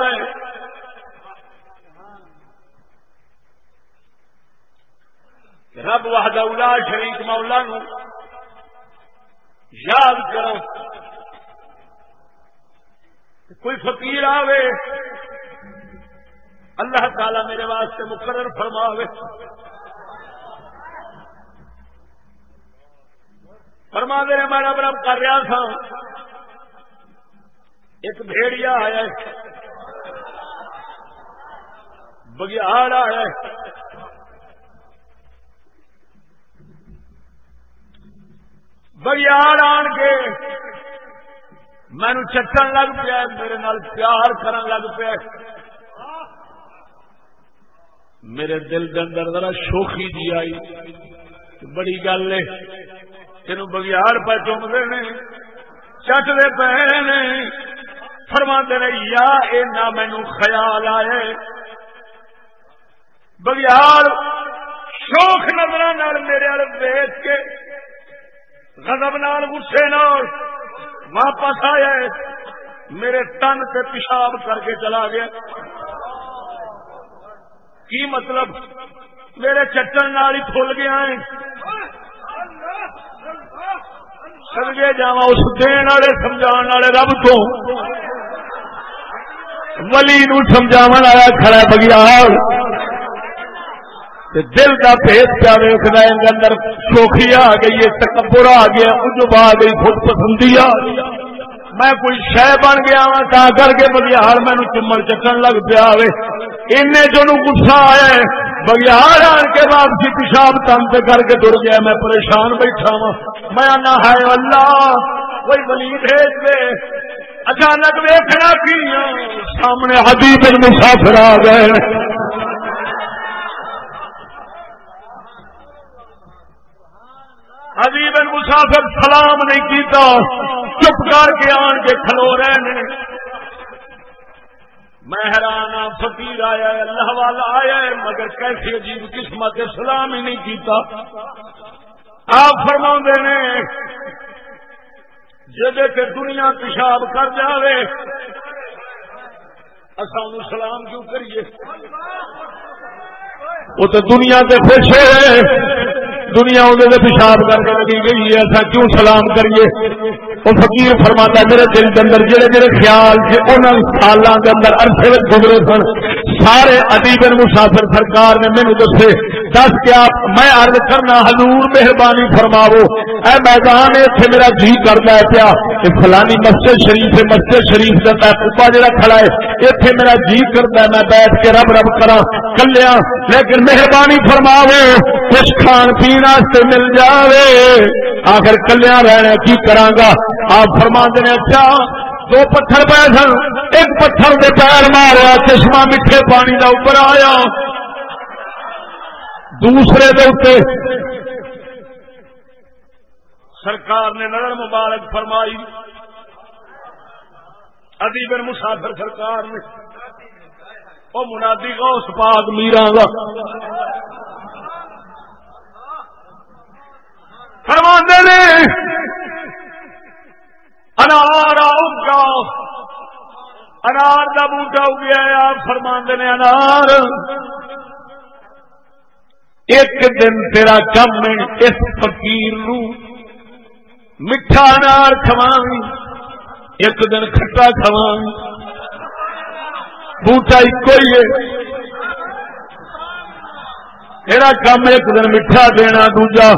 رب وحدہ اولا شریف مولا نو یاد کرو کوئی فقیر آوے، اللہ تعالی میرے واسطے مقرر فرماوے۔ فرما دے میں رب رب کر رہا تھا۔ ایک بھیڑیا آیا بگیاڑ آیا بگیاڑ آن کے۔ مینو چکن لگ پیا، میرے نال پیار کرن لگ پیا۔ میرے دل کے اندر ذرا شوخی جی آئی۔ بڑی گل ہے تین بگیار پہ چومتے نے چٹتے پے نے۔ فرما نے، یا نہ مینو خیال آئے۔ بگیار شوق نظر میرے دیکھ کے غضب نال، غصے نال واپس آیا میرے تن سے پیشاب کر کے چلا گیا۔ کی مطلب؟ میرے چٹن نال ہی کھل گیا ہے سمجھے جا اس دین والے سمجھا والے رب تو ولی نو سمجھا والا کھڑا بگیار دل کا بھید پیا ویخنا اندر چوکھی آ گئی ہے، تکبر آ گیا اجب آ گئی خود پسندی آ میں کوئی شہ بن گیا وا تا کر کے بگیار مینو چمن چکن لگ پیا ان جو گسا آیا بگیار آن کے واپسی پیشاب تن کر کے دور گیا میں پریشان بیٹھا وا میں نہ ہے اللہ، کوئی بلی بھیج دے۔ اچانک ویخنا کی سامنے حدیب مسافر آ گئے۔ حبیب مسافر سلام نہیں کیتا، چپ کر کے آن کے کھلو رہے میں حیران ہاں، فقیر آیا ہے اللہ والا آیا ہے، مگر کیسی عجیب قسمت سلام ہی نہیں کیتا۔ آپ فرما نے جب دنیا پیشاب کر جائے اصا سلام کیوں کریے؟ وہ تو دنیا کے پیچھے دنیا اندر پیشاب کر کے لگی گئی ہے، ایسا کیوں سلام کریے؟ وہ فقیر فرماتا میرے دل کے اندر جہے میرے خیال سے انہوں سالوں کے اندر عرصے میں گزرے سن سارے ادیب مسافر سرکار نے مینو دسے، دس کیا میں عرض کرنا، حضور مہربانی فرماو اے میدان اتنے میرا جی کرتا ہے پیا، کہ فلانی مسجد شریف مسجد شریف کا میں جڑا کھڑا ہے اتنے میرا جی کرتا ہے، میں بیٹھ کے رب رب کرا کلیا، لیکن مہربانی فرماو کچھ کھان پی مل جائے آخر کلیا رہنا کی کرا آپ فرما نے اچھا دو پتھر پہ سن۔ ایک پتھر دے پیر مارا چشمہ میٹھے پانی کا اوپر آیا۔ دوسرے دے سرکار نے نظر مبارک فرمائی۔ ادیب مسافر سرکار نے وہ منادی غوث پاک میرا فرما نے انار اگا انار کا بوٹا اگیا آپ فرما نے انار۔ ایک دن تیرا کم اس فقیر نو میٹھا انار کھواوی ایک دن کھٹا کھواوی بوٹا ایک ہی ہے۔ میرا کم ایک دن میٹھا دینا، دوجا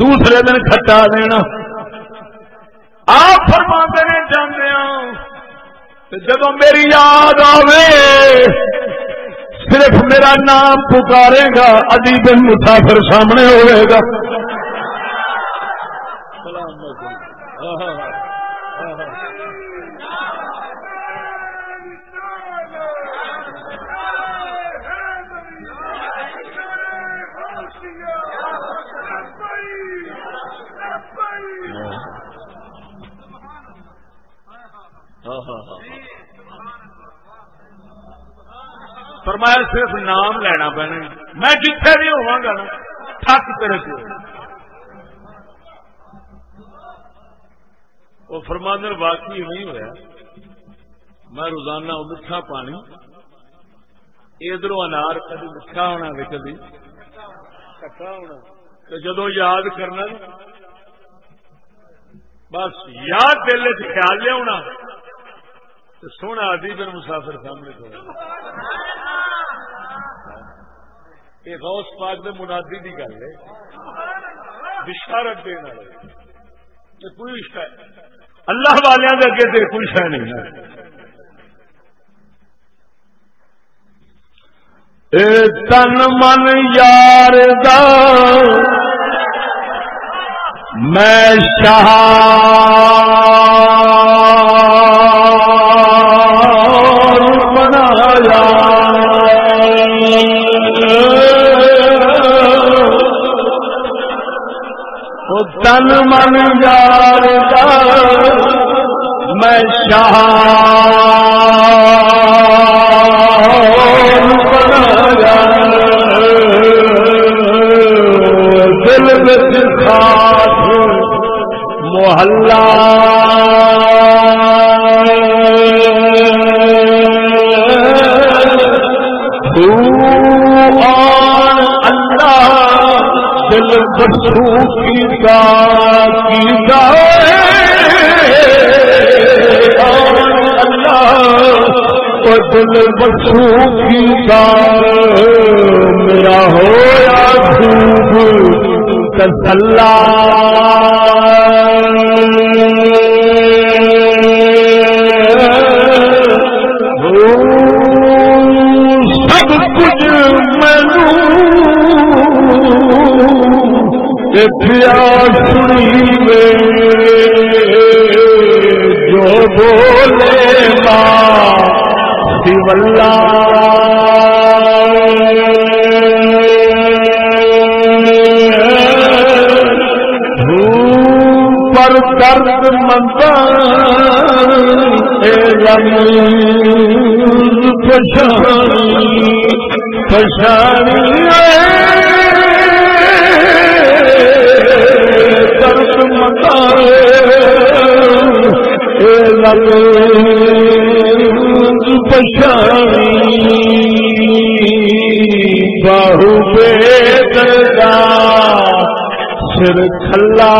دوسرے دن کھٹا دینا۔ آپ فرما نے جانے جب میری یاد آوے، صرف میرا نام پکارے گا ادیب مسافر سامنے ہوئے گا۔ فرمایا صرف نام لینا پینا میں جتنے بھی ہوا گا نا، تھک کر وہ فرماندر واقعی نہیں ہوا میں روزانہ میٹھا پانی ادھر انار کدی میٹھا ہونا کدی کٹا ہونا جدو یاد کرنا، بس یاد دل خیال لیا سونا پھر مسافر سامنے کو یہ غوث پاک دے منادی کی گل ہے۔ بشارت دینا کوئی اللہ والوں کے اگے تو کوئی شہ نہیں تن من یار دا میں شاہ تن من یار میں شاہ دل بچ خاص محلہ۔ کی دل بسو کی میرا ہوا خوب تسلا۔ سنی جو بولے ماں شیولہ پر درد مند پشانی پشانی پشانی بہو بیٹا سر کھلا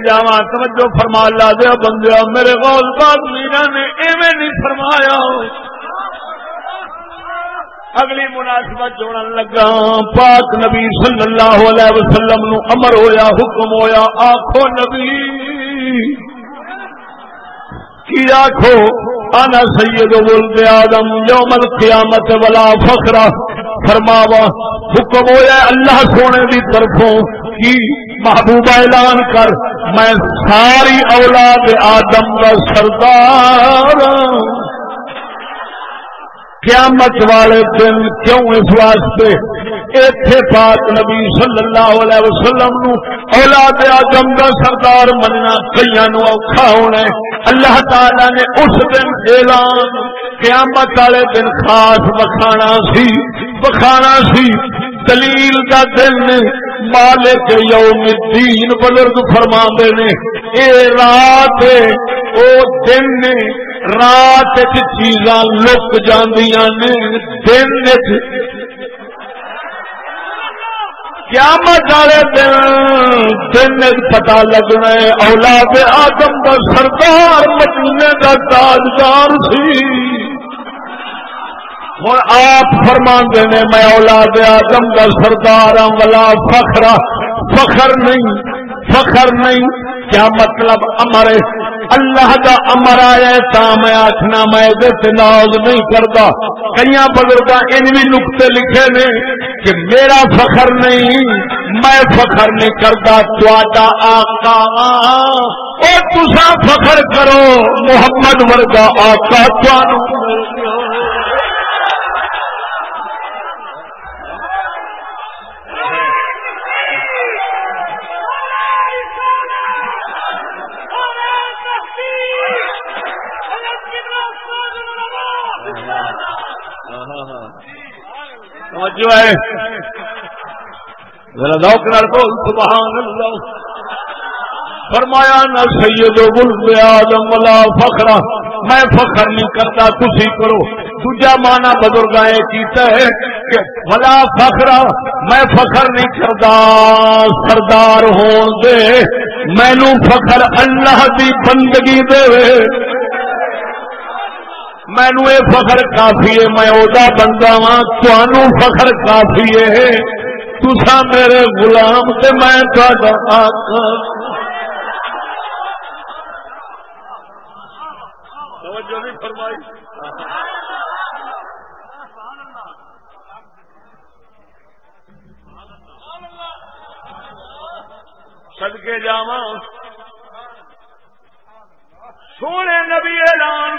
کے جا توجہ فرما لا دیا بندے میرے غوث پاک میرا نے ایویں نہیں فرمایا۔ اگلی مناسبت جوڑن لگا، پاک نبی صلی اللہ علیہ وسلم نو امر ہویا، حکم ہویا آخو نبی، کی آخو انا سید ولد آدم، یوم القیامت ولا فخرا فرماوا حکم ہویا، اللہ سونے دی طرفوں، کی محبوبہ اعلان کر میں ساری اولاد آدم کا سردار قیامت والے دن کیوں اس واسطے ایتھے پاک نبی صلی اللہ علیہ وسلم نو اولاد آدم کا سردار مننا کئی نو اوکھا ہونا ہے۔ اللہ تعالی نے اس دن اعلان قیامت والے دن خاص بخانا سی بخانا سی۔ دلیل کا دن مالک یوم الدین بزرگ فرما نے، اے رات، او دن نے رات چیزاں لک جاندیاں نے، دن قیامت والے دن دن پتا لگنا ہے، اولاد آدم کا سردار، مدینے کا تاجدار سی۔ ہوں آپ فرما نے، میں اولاد آدم کا سردار ہوں، ولا فخر فخر نہیں فخر نہیں، کیا مطلب امر اللہ کا امر آیا تا میں آخنا میں ناز نہیں کرتا کئی بزرگ ان بھی نقطے لکھے نے کہ میرا فخر نہیں، میں فخر نہیں کرتا تا آقا اور تسا فخر کرو، محمد ورگا آقا تو توجہ ہے. ذرا ذوق نال بول سبحان اللہ فرمایا، نہ سید و گل آدم ولا فخرا میں فخر نہیں کرتا تھی کرو. دوجا مانا بزرگ کیتا ہے کہ ولا فخرا میں فخر نہیں کرتا، سردار ہون دے. مینو فخر اللہ دی بندگی دے مینو یہ فخر کافی ہے، میں وہ بندہ ہاں، وا تنوع فخر کافی ہے۔ تسا میرے غلام سے میں سدکے جا سونے نبی اعلان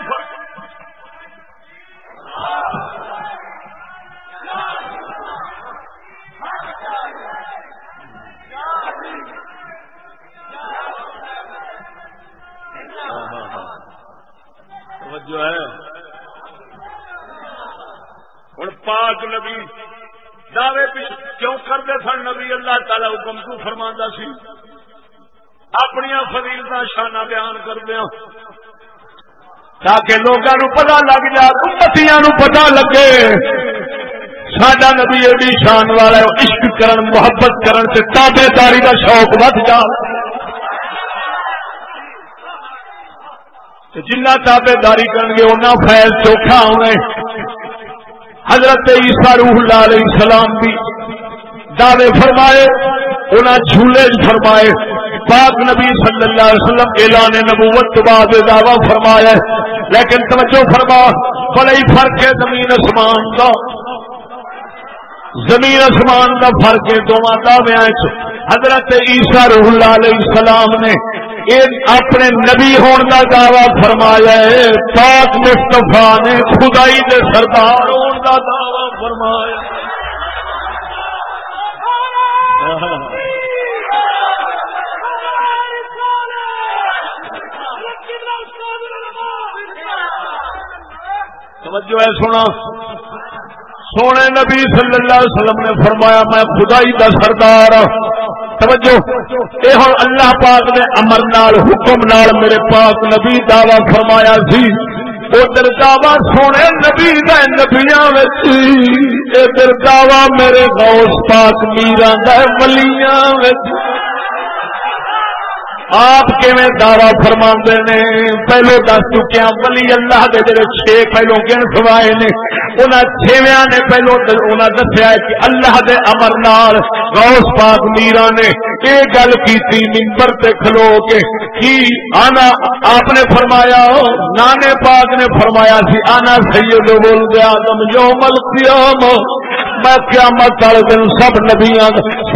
جو ہے۔ ہوں پاک نبی دعوے کیوں کرتے سن؟ نبی اللہ تعالی حکم تو فرما سی۔ اپنی فضیلت شانہ بیان کردیا تاکہ لوگوں پتا لگ جائے، امتیاں پتا لگے۔ سڈا نبی ایڈی شان والا عشق کرن، محبت کرن سے تابے داری کا شوق ود جا جنا تابے داری کرن گے اُنہ فیض چوکھا ہونے حضرت عیسیٰ روح اللہ علیہ السلام بھی دعوے فرمائے انہیں جھولے فرمائے۔ پاک نبی صلی اللہ علیہ وسلم اعلان نبوت تو بعد دعوی فرمایا ہے۔ لیکن توجہ فرما، بڑا ہی فرق ہے زمین آسمان کا۔ زمین آسمان کا فرق ہے دونوں دعوے حضرت عیسیٰ روح اللہ علیہ السلام نے اپنے نبی ہون کا دعوی فرمایا ہے۔ پاک مستفا نے خدائی کے سردار ہون کا دعوی فرمایا۔ توجہ ہے سونا سونے نبی صلی اللہ علیہ وسلم نے فرمایا، میں خدائی دا سردار ہاں۔ توجہ۔ اے ہن اللہ پاک نے امر نال، حکم نال میرے پاک نبی دعوی فرمایا سی۔ ادھر دعوی سونے نبی دا نبیاں وچ۔ ادھر دعوی میرے غوث پاک میرا دا ولیاں وچ۔ آپ دعوی فرما نے؟ پہلو دس چکیا ولی اللہ کے جڑے چھ پہلو گن سوائے نے۔ انہوں چھویا نے پہلو انہیں دسیا کہ اللہ دے امر نال غوث پاک میرا نے یہ گل کی ممبر تے کھلو کے۔ کی آنا آپ نے فرمایا، نانے پاک نے فرمایا سی، آنا سید بول گیا تم جو مل میں قیامت والے دن سب نبیاں،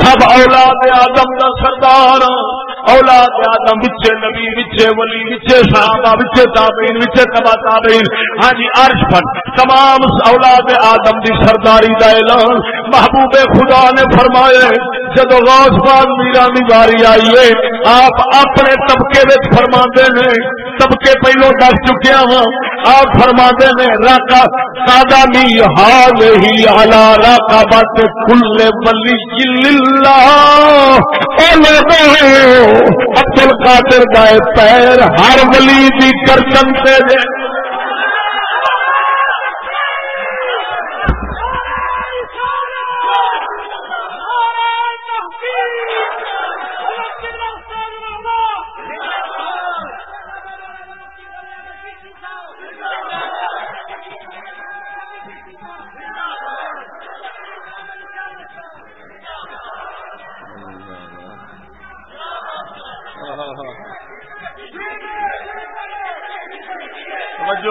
سب اولاد آدم کا سردار ہوں اولاد آدم وچے نبی، وچے ولی، وچے صحابہ، وچے تابعین، وچے تبا تابعین۔ ہاں جی عرش پر تمام اولاد آدم دی سرداری دا اعلان۔ محبوب خدا نے فرمایا جب غوث پاک میرا دی باری آئی ہے، آپ اپنے طبقے وچ فرماندے نے، طبقے پہلو دس چکیا ہاں آپ فرماندے نے راکا سادہ نی، حال ہی اعلی راکا بات کل ولی اللہ۔ اے عبد القادر گائے پیر ہر ولی دی گردن سے دے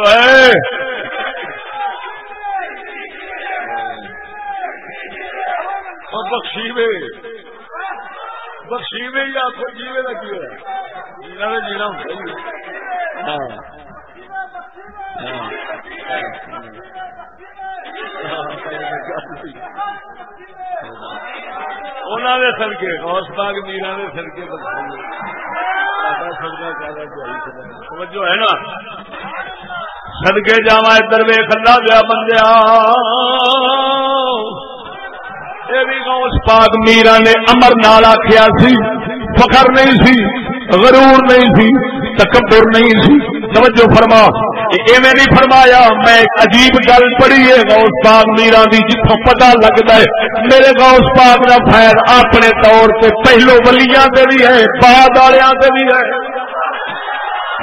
ہے۔ بخشیوے۔ بخشیوے یا آخو جیوے کا کی جینا میں جینا ہوں ہاں انہوں نے سڑکے غوث باغ میرا نے سڑکے جو ہے نا؟ سدکے جا ادھر وے کلا گیا بندیا۔ یہ بھی غوث پاک میرا نے امر نال آخیا سی، فخر نہیں سی، غرور نہیں سی، تکبر نہیں سی۔ توجہ فرما ایویں نہیں فرمایا، میں ایک عجیب گل پڑھی ہے، غوث پاک میرا دی جتوں پتا لگتا ہے۔ میرے غوث پاک کا فائد اپنے طور سے پہلو ولیاں سے بھی ہے، بعد والوں سے بھی ہے۔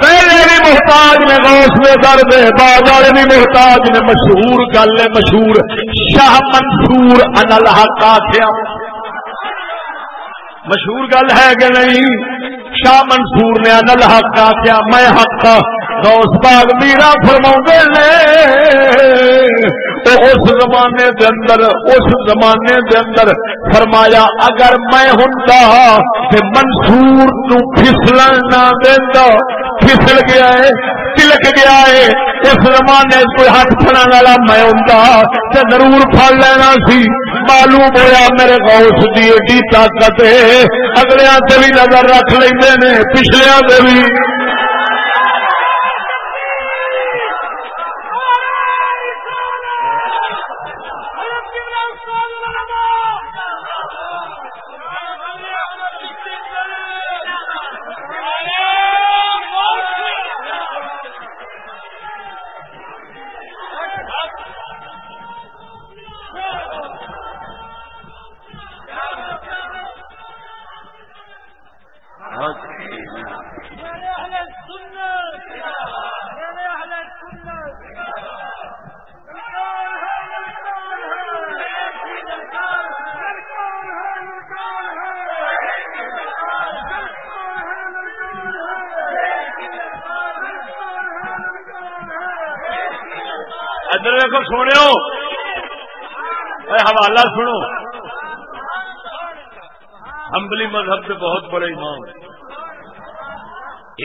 پہلے بھی محتاج نے غوث میں درد بعد والے بھی محتاج نے مشہور گل ہے، مشہور شاہ منصور انل حق مشہور گل ہے کہ نہیں؟ شاہ منصور نے انل حق آخیا میں حق غوث باغ میرا فرما نے تو اس زمانے دے اندر، اس زمانے دے اندر فرمایا، اگر میں ہوں تے منصور نو پھسلن نہ دینا پھسل گیا ہے، تلک گیا ہے، اس زمانے کوئی ہاتھ پھڑا والا میں ہوں تے ضرور پھڑ لینا سی۔ معلوم ہوا میرے غوث دی ایڈی طاقت ہے اگلے سے بھی نظر رکھ لیں پچھلے سے بھی۔ مذہب کے بہت بڑے امام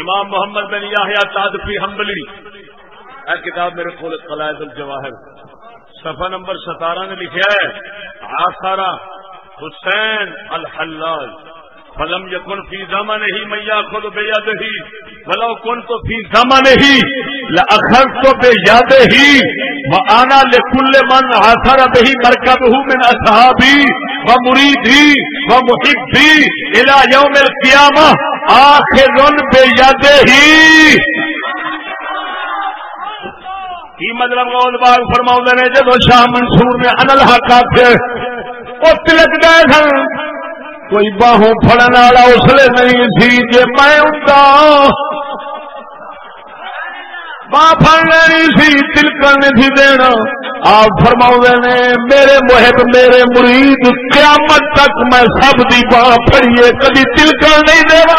امام محمد بن یاہیا تادفی حمبلی اے کتاب میرے کو قلائد الجواہر۔ صفحہ نمبر ستارہ نے لکھا ہے آسارا حسین الحلال۔ فلم یکن فی زمان ہی میا خود بے یاد ہی فلو کن تو فی زمان ہی لخر تو بے یاد ہی وہ لکل من آسر بہی مرکب ہوں من اصحابی و مریدی و محبی۔ الى یوم القیامہ آخر بے یاد ہی۔ کی مطلب گول باغ فرما نے جب شاہ منصور نے انل حق آتے گئے سن کوئی باہوں فڑن والا اسلے نہیں سی جی میں ہوں ماں فڑ لینی سی تلکن نہیں سی دینا آپ فرما نے، میرے محب، میرے مرید، قیامت تک میں سب دی باں پڑیے کبھی تلکن نہیں دینا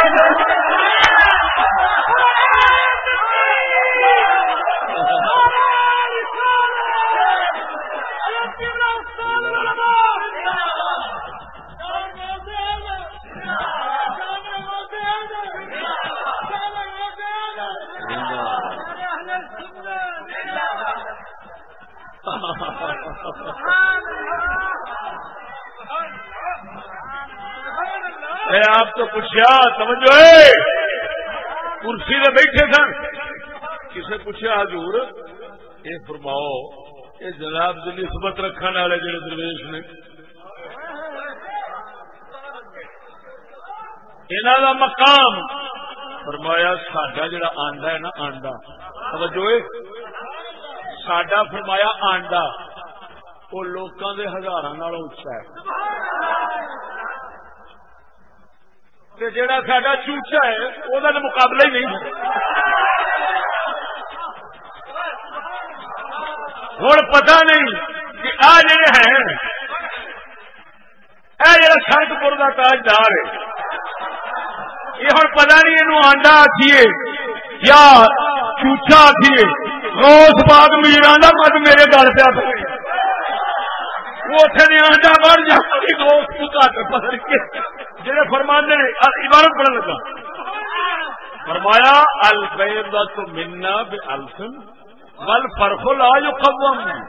آپ تو پوچھا سمجھو کرسی بیٹھے سن۔ کسے پوچھا حضور یہ فرماؤ یہ جناب کی نسبت رکھنے والے جڑے درویش نے۔ انہوں کا مقام۔ فرمایا، ساڈا جڑا آنڈا ہے نا آنڈا توجہ ساڈا فرمایا آنڈا وہ لوگوں کے ہزار اچا ہے۔ جڑا ساڈا چوچا ہے وہ مقابلہ ہی نہیں۔ ہوں پتا نہیں کہ آ جڑے ہیں یہ جڑا سڑک پور کا تاجدار ہے۔ یہ ہوں پتا نہیں یہ آنڈا آخیے یا چوچا آخیے روس باغ میران کا مت میرے گل پہ اتنے آنڈا بڑھ جائے جی فرمانے عبارت پڑھنے لگا۔ فرمایا البید تو منا بے الفن ول فرخ لا جو قوم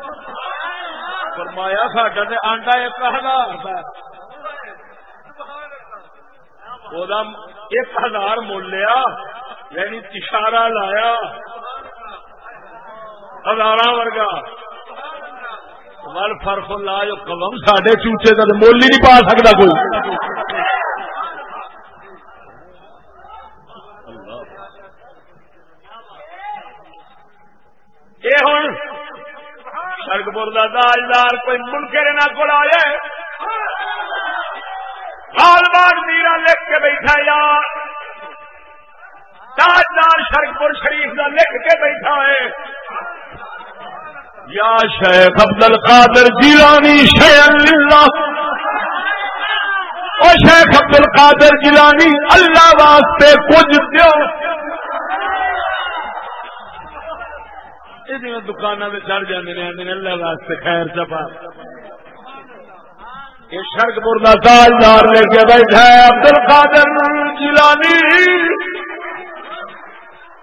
فرمایا، ساڈا آنڈا ایک ہزار۔ ایک ہزار مول لیا یعنی تشارا لایا۔ ہزار ورگا۔ ول فرق لا جو قلم سڈے چوچے کا مول ہی نہیں پا سکتا کوئی۔ ہوں سڑک پور کا داجدار کوئی منکر نہ کو آیا بال بال میرا لکھ کے بیٹھا یار۔ تاجدار شرکپور شریف کا لکھ کے بیٹھا ہے۔ یا شیخ عبد القادر جیلانی اللہ. او شیخ عبد القادر جیلانی، اللہ واسطے کچھ دو دکان میں چڑھ جانے اللہ واسطے خیر چپا یہ شرک پور کا تاجدار لے کے بیٹھا ہے عبد القادر جیلانی.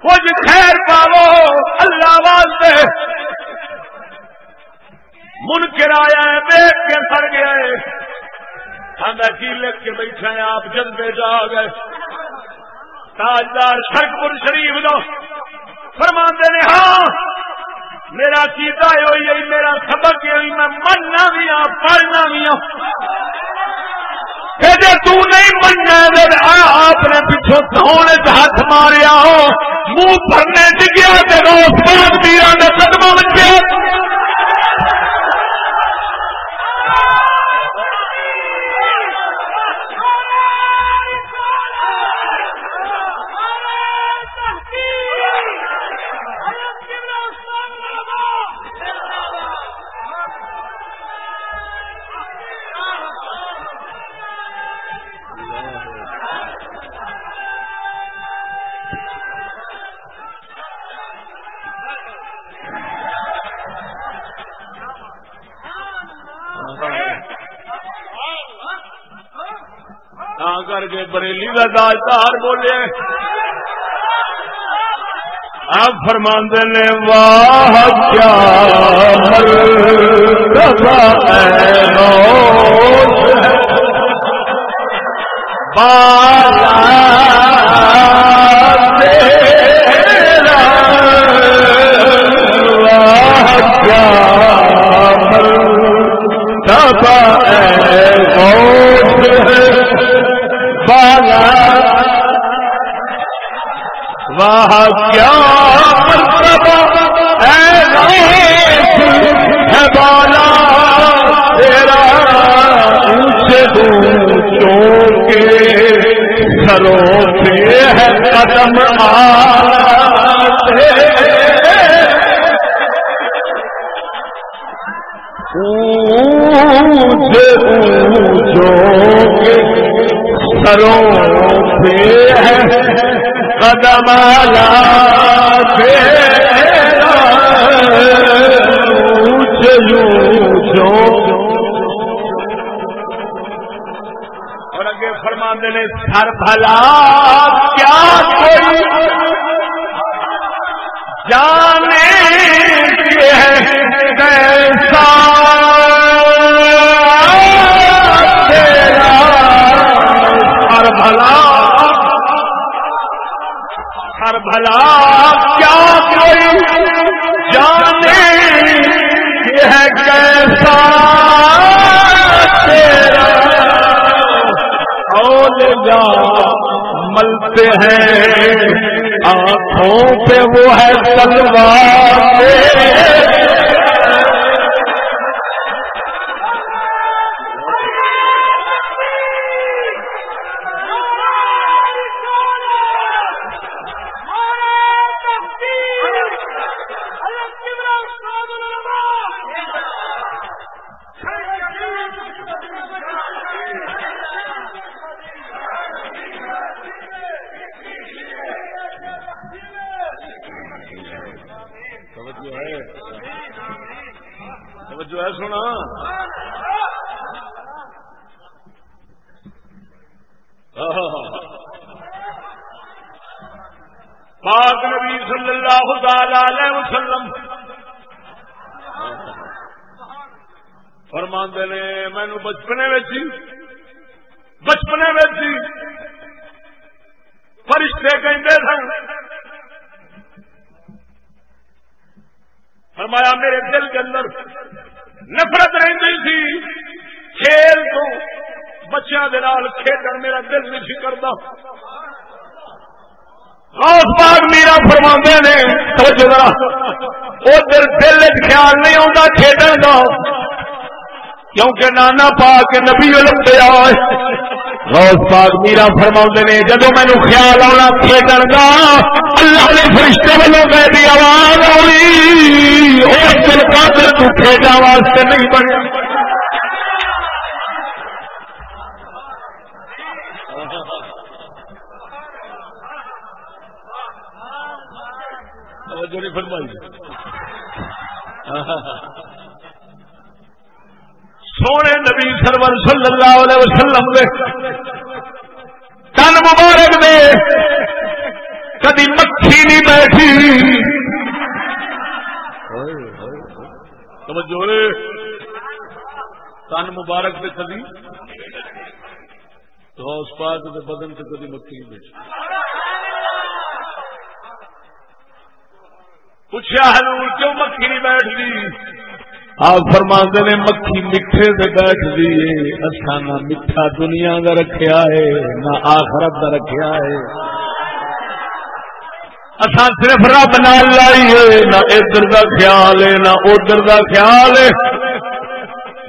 کچھ خیر پاو اللہ واسطے. من کرایا ہے، دیکھ کے سڑ گیا ہے۔ ہم کی لکھ کے بیٹھے ہیں، آپ جذبے جا گئے۔ تاجدار شرکپور شریف دو۔ فرماندے نے ہاں میرا چیتا ہوئی میرا سبق یہ ہوئی میں مننا بھی ہوں پڑھنا بھی ہوں۔ تو نہیں مننا آپ نے پچھو دھونے ہاتھ ماریا ہو۔ منہ بھرنے ڈگیا جب اس بات میرا نے قدمہ بچے بریلی کا تاجدار بولے۔ آپ فرماندے نے واہ کیا کیا بالا تیرا اونچے اونچوں کے گھروں ہے قدم آتے۔ اونچے اونچوں کے ہے قدم اور اگے فرما نے سر بھلا کیا کوئی جانے کیسا بلا کیا کوئی جانے یہ ہے کیسا تیرا؟ اور ملتے ہیں؟ آنکھوں پہ وہ ہے تلوار ادھر دل خیال نہیں آتا کھیڈن کا کیونکہ نانا پاک نبی علم پہ روز پاک میرا فرما نے جب مینو خیال آنا کھیڈن کا اللہ نے فرشتے والوں میری آواز آئی اس دل کا دل تو کھیڈا واسطے نہیں بنے سونے نبی سرور صلی اللہ علیہ وسلم دے۔ تن مبارک دے۔ کدی مکھی نہیں بیٹھی۔ توجہ تن مبارک دے کدی۔ تو اس پاک دے بدن سے کدی مکھی نہیں بیٹھی۔ پوچھا حضور کیوں مکھی نہیں بیٹھتی آپ فرما نے مکھی میٹھے سے بیٹھ دیے اچھا نہ میٹھا دنیا کا رکھیا ہے، نہ آخرت کا رکھیا ہے۔ اصا صرف رب نال لائی ہے، نہ ادھر کا خیال ہے، نہ ادھر کا خیال ہے۔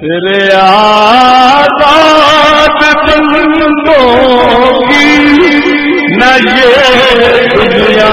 تیرے آزاد کی نہ یہ دنیا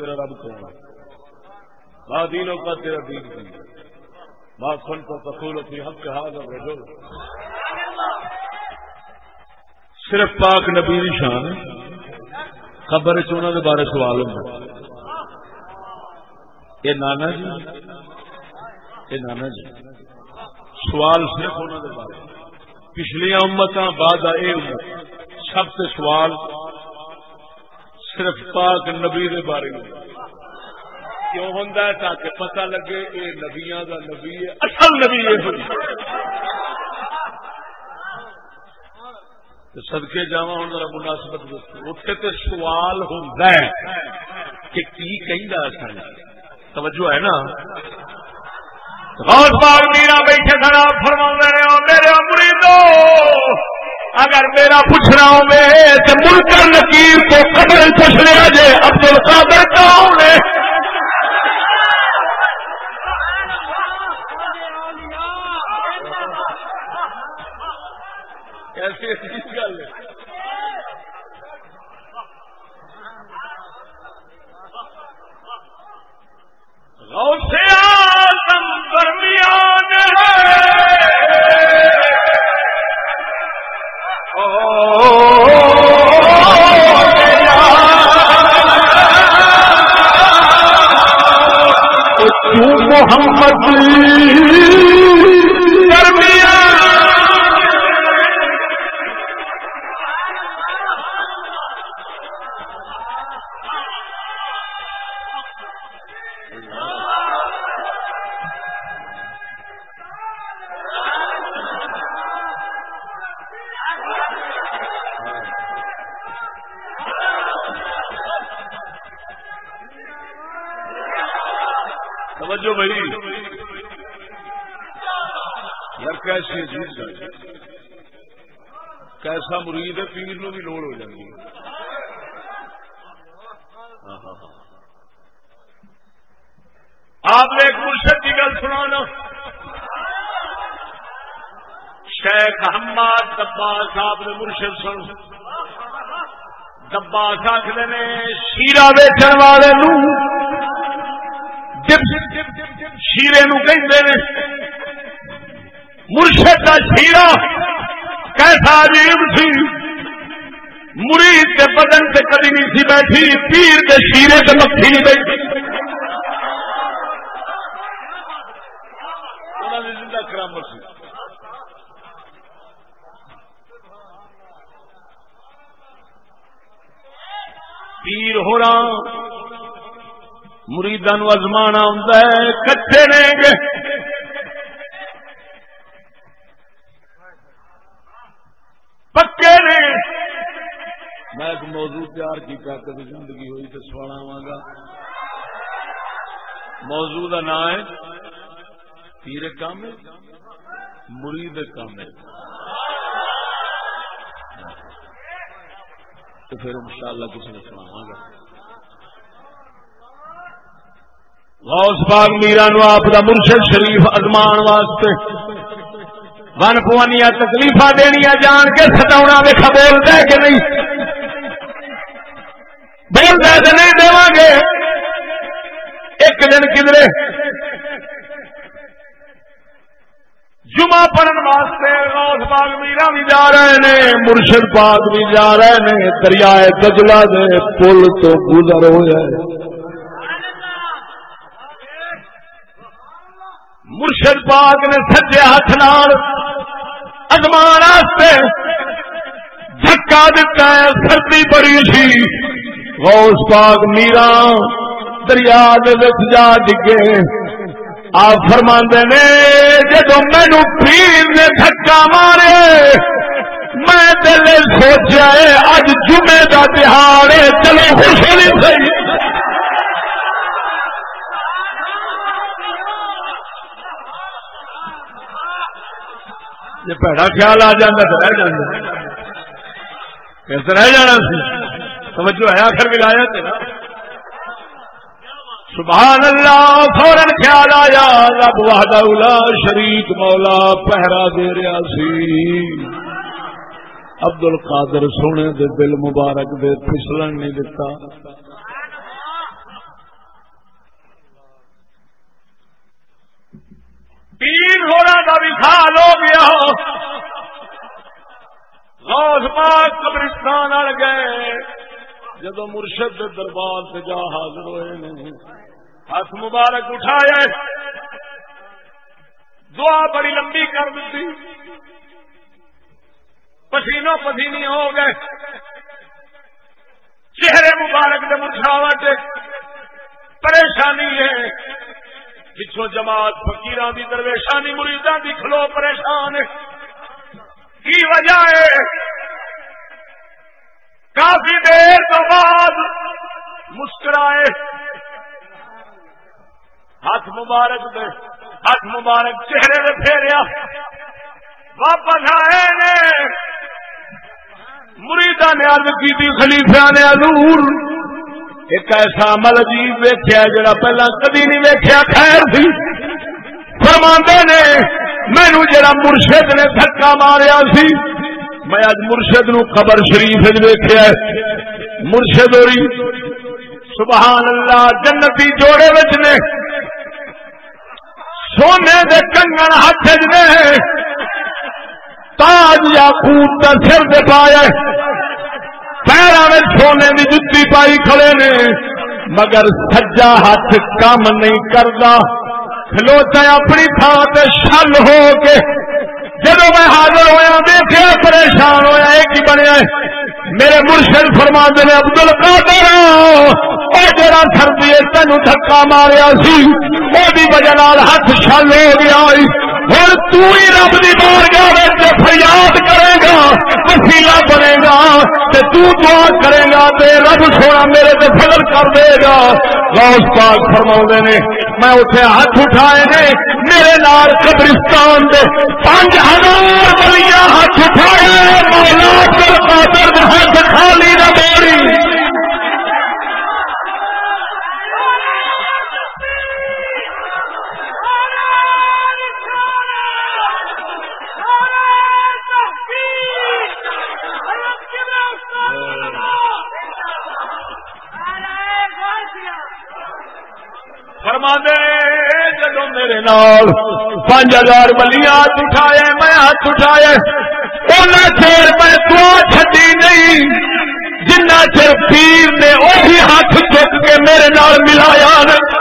نہ وہ دنیا صرف پاک نبی شان خبر چنا کے بارے سوال ہوں یہ نانا جی یہ نانا جی سوال صرف انہوں کے بارے۔ پچھلیا امت بعد آئے امت سب سے سوال صرف پاک نبی کے بارے میں۔ کیوں ہوں تاکہ پتہ لگے یہ نبیا کا نبی ہے، اصل نبی یہ سدکے جا ہوں، ذرا مناسبت اتنے تو سوال ہوں کہ کی کہیں کہ توجہ ہے نا؟ غوث باغ میرا بیٹھے کھڑا فرما رہے ہو، میرے مریدو! اگر میرا پوچھنا ہو تو ملکر نکیر کو قبر پوچھ لیا جے ابدل القادر کون ہے؟ کیسی گل ہے۔ غوث آدم درمیان محمد ڈبا آخر نے شیرا ویچن والے شیرے نو کہ مرشد کا شیرا کیسا عجیب سی۔ مرید کے بدن سے کدی نہیں سی بیٹھی، پیر کے شیرے سے مکھی نہیں بیٹھی۔ پیر ہو رہا۔ مریدان ازمانا ہوں کچے رہیں گے۔ پکے نے۔ میں ایک موضوع تیار کیا کبھی زندگی ہوئی تو سونا گا۔ موضوع کا نام ہے، پیر کام مرید کام تو پھر انشاءاللہ کسی نے سنا گا۔ غوث باغ میرا نو آپ کا مرشد شریف ازمان واسطے۔ ون پوانیا تکلیف دنیا جان کے ستا ویخا بولتا ہے کہ نہیں؟ بولتا تو نہیں دے ایک دن کدرے جمعہ پڑھن واسطے روس باغ میرا بھی جا رہے نے، مرشد پاک بھی جا رہے نے، دریائے دجلا دے پل تو گزر ہو جائے مرشد پاک نے سجے ہاتھ نال ازمان دھکا دیتا ہے، سردی بڑی سی۔ غوث پاک میرا دریا جا ڈگے۔ آپ فرما نے، جدو مینو پیر نے دھکا مارے، میں دل سوچا ہے، اج جمعے کا تہار ہے، چلو خوش نہیں سی جی پیڑا خیال آ جانا تو رہ جانا پھر رہ جانا سی؟ توجہ ہے آخر ملایا تیرا سبحان اللہ فورن خیال آیا، رب وحدہ اولا شریک مولا، پہرا دے رہا سی۔ عبد القادر سونے دے دل مبارک دے پھسلن نہیں دتا۔ تین ہونا کا وشال ہو گیا۔ غوث پاک قبرستان اڑ گئے۔ جدو مرشد دربار سے جا حاضر ہوئے نہیں ہاتھ مبارک اٹھایا دعا بڑی لمبی کر دی پسینوں پسینی ہو گئے۔ چہرے مبارک کے مرشاوٹ۔ پریشان پریشانی ہے۔ پچھو جماعت فکیر کی درویشانی مریداں کی کھلو پریشان کی وجہ ہے؟ کافی دیر تو بعد مسکرائے۔ ہاتھ مبارک دے، ہاتھ مبارک چہرے دے پھیریا۔ واپس آئے نے۔ مریدا نے ارد کی خلیفیا نے ادور ایک ایسا عمل عجیب ویخیا جڑا پہلا کدی نہیں ویخیا خیر سی۔ فرما نے مینو جڑا مرشد نے دھکا ماریا سی میں اج مرشد نو خبر شریف ویخیا مرشد ہوئی۔ سبحان اللہ جنتی جوڑے بچ نے۔ سونے دے کنگن ہاتھ نے۔ تاج یا خوب کا سر دے پایا پیروں میں سونے کی جتی پائی کھڑے نے۔ مگر سجا ہاتھ کام نہیں کرتا کھلوتا اپنی تھان سے شل ہو کے۔ جب میں حاضر ہوا دیکھا پریشان ہوا یہ کی بنیا میرے مرشد فرما نے ابدل کا جڑا سردی تین دھکا ماریا سی۔ وہ وجہ ہاتھ شل ہو گیا ہوں تو ہی رب کی بار گاہ فریاد کرے گا وسیلا بنے گا۔ تے تو دعا کرے گا، تے رب سونا میرے تے فضل کر دے گا۔ غوث پاک فرما نے میں اٹھے ہاتھ اٹھائے نے، میرے نال قبرستان دے۔ پانچ ہزار بلیاں ہاتھ اٹھائے مولا کر قادر خالی نہ فرما دے جدو میرے نال پانچ ہزار بلی ہاتھ اٹھائے، میں ہاتھ اٹھائے چیر میں دعا چڈی نہیں جنا چر پیر نے وہی ہاتھ چک کے میرے نال ملایا نہیں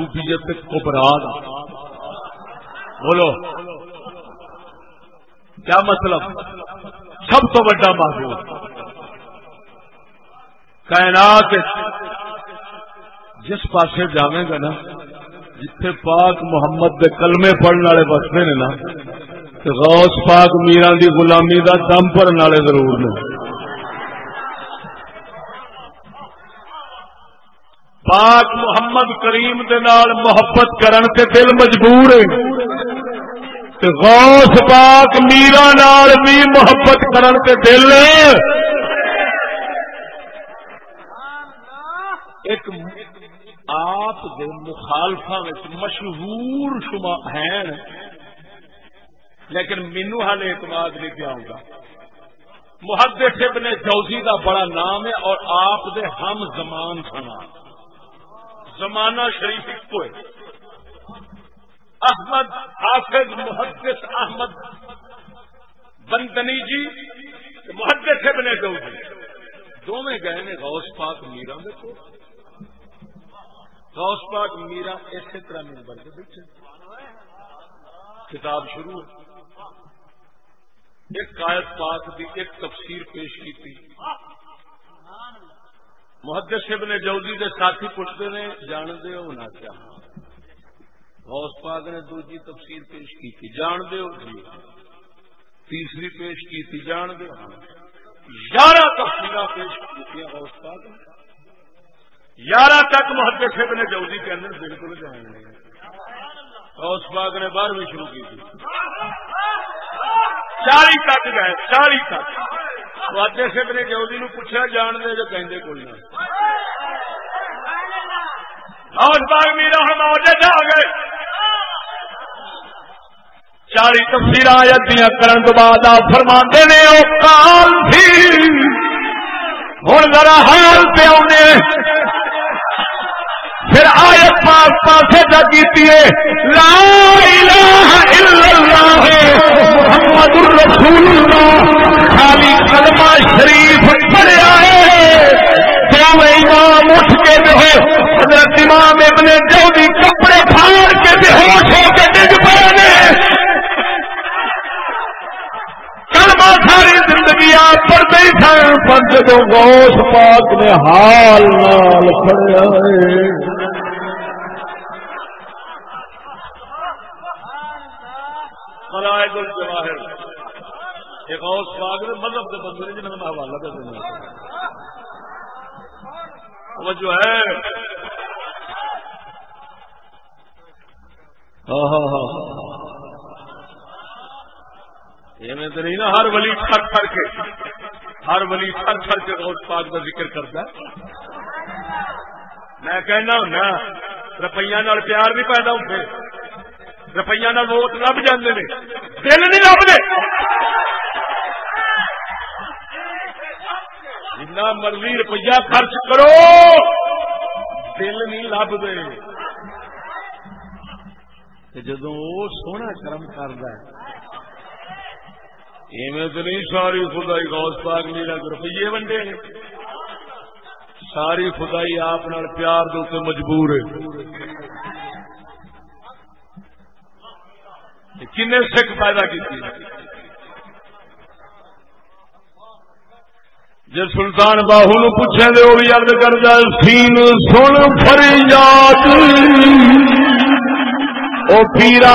محبوبیت کبراد بولو۔ کیا مطلب؟ سب تو بڑا محبوب کائنات جس پاسے جاویں گا نا، جتھے پاک محمد دے کلمے پڑھنے والے بستے نے نا غوث پاک میران دی غلامی دا دم پڑھنے والے ضرور نے۔ پاک محمد کریم دے نال محبت کرن تے دل مجبور ہے۔ غوث پاک میرا نال بھی محبت کرن تے دل ایک آپ دے مخالفا مشہور شما ہیں، لیکن مینو حال اعتماد نہیں پیا گا محدث ابن جوزی کا بڑا نام ہے اور آپ دے ہم زمان سنا۔ زمانہ شریف کو احمد حافظ محدث احمد بندنی جی محدث ابن جوزی دونوں گئے نے غوث پاک میرا دیکھو غوث پاک میرا اسی طرح ممبر کے بیٹھے کتاب شروع ہے۔ ایک قائد پاک دی ایک تفسیر پیش کی تھی۔ محدث ابن جوزی کے ساتھی پوچھتے نے جان دے ہونا کیا؟ غوث پاک نے دوسری تفسیر پیش کی تھی جان دے جی؟ تیسری پیش کی تھی جان دے یارہ تفصیل پیش کی تھی غوث پاک نے۔ یارہ تک محدث ابن جوزی کے اندر بالکل جان نہیں غوث پاک نے بارہویں شروع کی تھی۔ چالی تک گئے چالی تک۔ واجے سکھ نے جوزی نو پوچھا جان دے جو کہیں کوئی نہ اور باغ میرا ہم آجے جا گئے چالی تفصیل آیت دیا کرن تو بعد آپ فرما نے او کال تھی ہوں ذرا حال پہ آنے پھر آیت پاس پاسے جا کیتی لا الہ الا اللہ محمد الرسول اللہ خالی کلمہ شریف پڑھیا ہے۔ جو امام اٹھ کے جو ہے، حضرت امام ابن جودی کپڑے پھاڑ کے بے ہوش ہو کے ڈگ پڑے۔ نے کلمہ ساری زندگی آپ پڑھتے ہی تھے پر جب غوث پاک نے حال نال پڑھیا ہے۔ ملائد الجواہر. ایک اور سواگ مذہب کے بندے جنہوں نے حوالہ دے دینا وہ جو ہے. ہاں ہاں ہاں, ہاں،, ہاں. یہ تو نہیں نا، ہر ولی تھر تھر کے، ہر ولی تھر تھر کے غوث پاک کا ذکر کرتا ہے. میں کہنا ہوں نا روپیہ پیار بھی پیدا ہوتے. روپیہ ووٹ لب جاندے نے دل نہیں لبتے جنا مرضی روپیہ خرچ کرو دل نہیں لبتے جدو سونا کرم کرتا ایویں تو نہیں ساری خدائی غوث پاک میرا روپیے ونڈے ساری خدائی آپ پیار دے مجبور ہے کن سکھ پیدا کی جی سلطان باہو نو پوچھے دے وہ بھی ارد کر جائے سین سن فریاد، او پیرا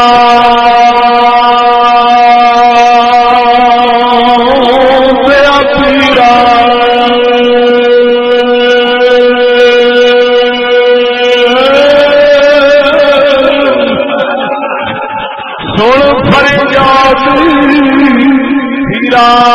جان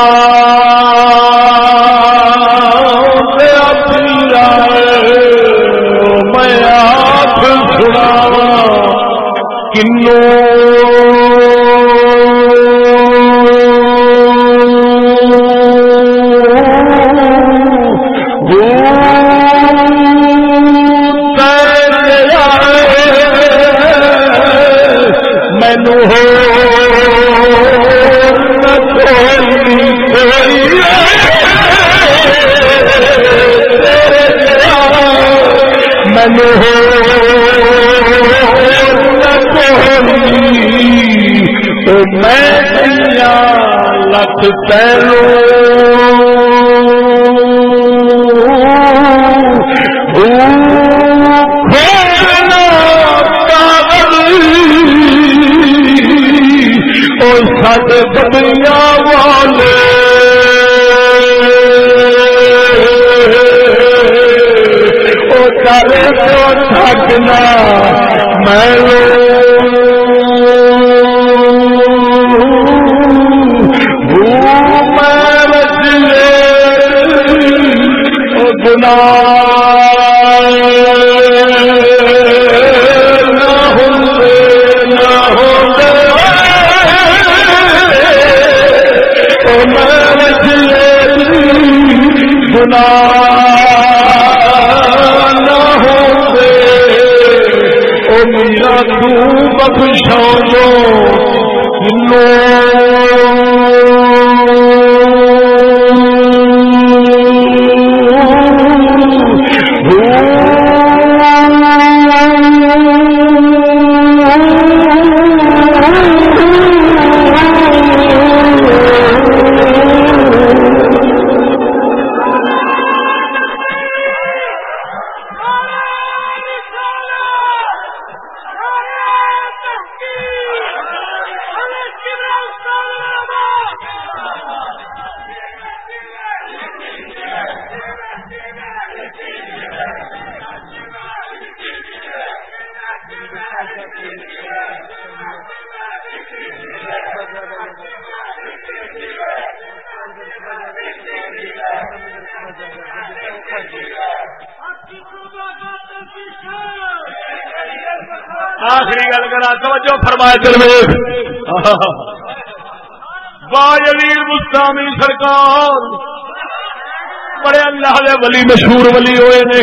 ولی مشہور ولی ہوئے نے۔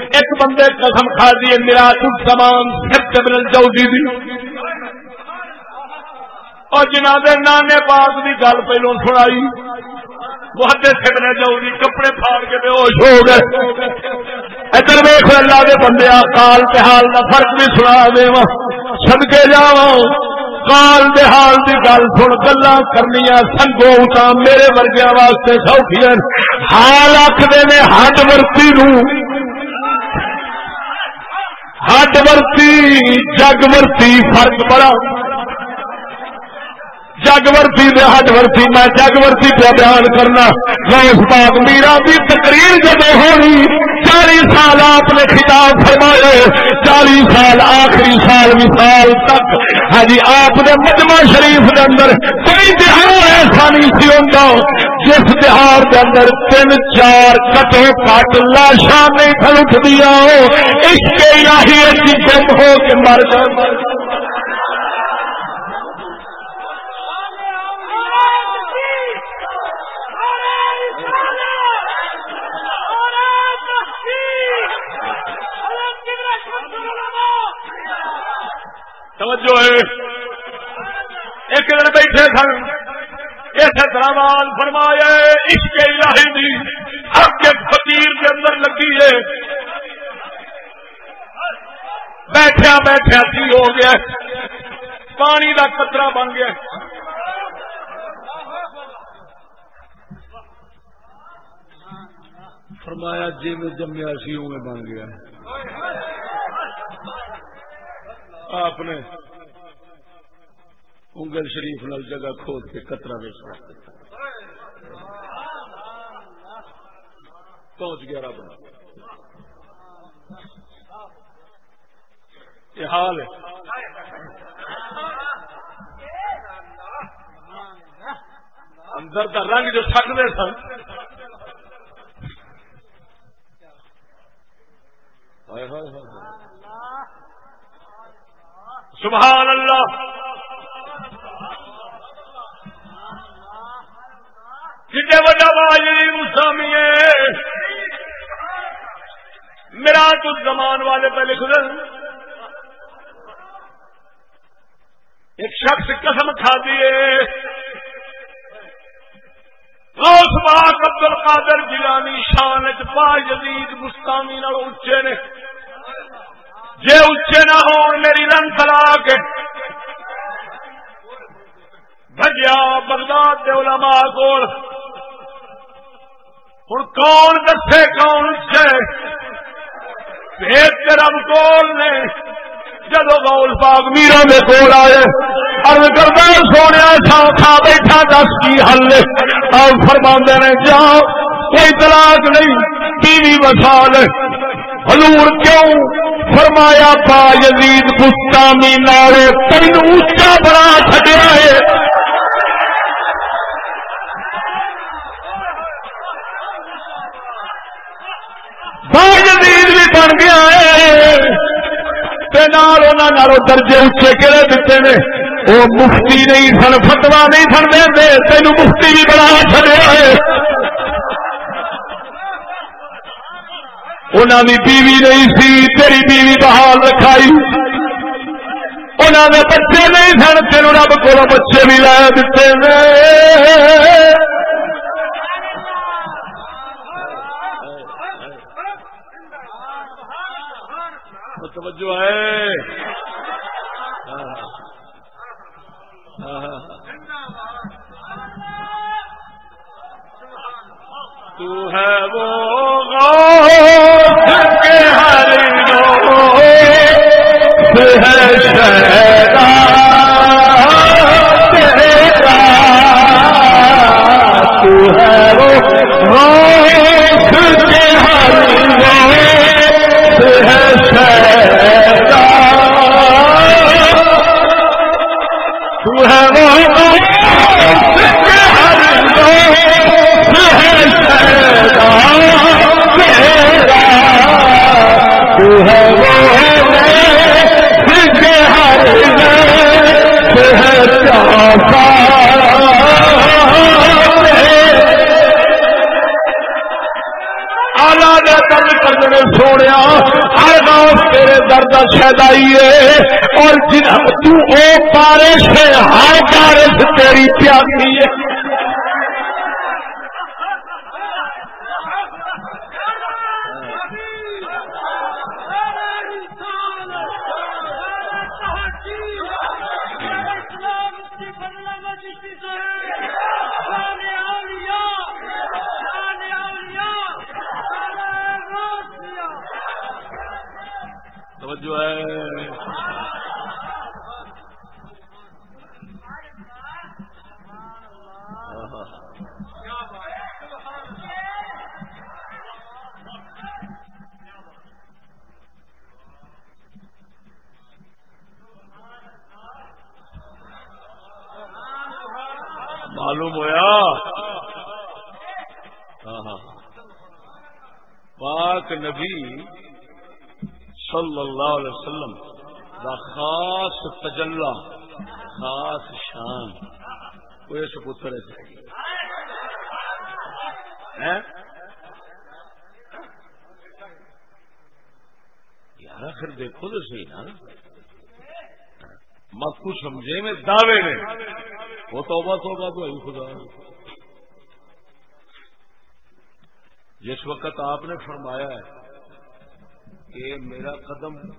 ایک بندے قسم کھا دی میرا تمام سچ بن جاؤ دی۔ اور جنہ دے نانے پاک دی گل پہلو سنائی۔ محدے سکنے جاؤ کپڑے پھاڑ کے بے ہوش ہو گئے۔ ادھر ویخ اللہ دے بندے کال حال کا فرق بھی سنا دے سدکے جا کال دہال کی گل سن گلا کرنی سنگو تا میرے ورگیا واسطے سوکھی حال آخر نے ہڈ ورتی ہڈ ورتی، جگ ورتی، فرق بڑا۔ جگورتی ورتی میں جگورتی پہ بیان کرنا۔ اس پاک میرا بھی تقریر جب ہونی چالیس سال آپ نے خطاب فرمائے چالیس سال آخری سال مثال تک۔ ہاں جی آپ نے مجمع شریف کے اندر کوئی تہار ایسا نہیں سی ہوتا جس تہار کے اندر تین چار کٹو کٹ لاشا نہیں تھلک دیا ہو اس کے یہی گم ہو کے مر جائے۔ توجہ ہے۔ ایک دن بیٹھے سن اس طرح فرمایا عشق الہی دی ہر کے فقیر کے اندر لگی ہے۔ بیٹھیا بیٹھیا کی ہو گیا۔ پانی کا قطرہ بن گیا۔ فرمایا جی میں جمیا سی بن گیا۔ آپ نے انگل شریف نال جگہ کھود کے کترا ویچ پہنچ گیا رب یہ حال ہے۔ اندر کا رنگ جو سکتے سن۔ ہائے ہائے ہائے۔ سبحان اللہ جتنے بڑا باجری مسامی میرا تو زمان والے پہلے خدر ایک شخص قسم کھا دیے روس باغ عبد القادر جیلانی شان چا جدید مستانی اچے نے۔ جے اچے نہ ہو میری رنگ تلا کے۔ بجیا بغداد دے علماء کول۔ ہوں کون دسے کون اچے بھیج کے رب کول نے۔ جدو گول باغ میرا دے کول آئے ارد کرتا سونے تھا بیٹھا دس کی حل اور فرما نے جاؤ کوئی طلاق نہیں، بیوی وسال حضور کیوں فرمایا پا یزید گستامی نارے تین اچا بنا چڈیا ہے؟ با یزید بھی بن گیا ہے۔ درجے اچے کہڑے دیتے نے؟ وہ مفتی نہیں سن فتوا نہیں سن دے تین مفتی بھی بنا انہوں نے بیوی نہیں سی تیری بیوی بحال رکھائی انہوں نے بچے نہیں سن تین رب کو بچے بھی لے دیتے توجہ ہے تو ہے وہ غوث کے ہر روز ہے شہر سونے ہر گاؤں تیرے درد شاید آئیے اور جن بارش ہے ہر بارش تیری پیاسی ہے۔ صلی اللہ علیہ وسلم دا خاص تجلہ خاص شان۔ وہ اس پتر ہے۔ یار آخر دیکھو تو صحیح نا۔ مت کو سمجھے میں دعوے میں وہ توبہ توبہ تو آئی خدا۔ جس وقت آپ نے فرمایا ہے کہ میرا قدم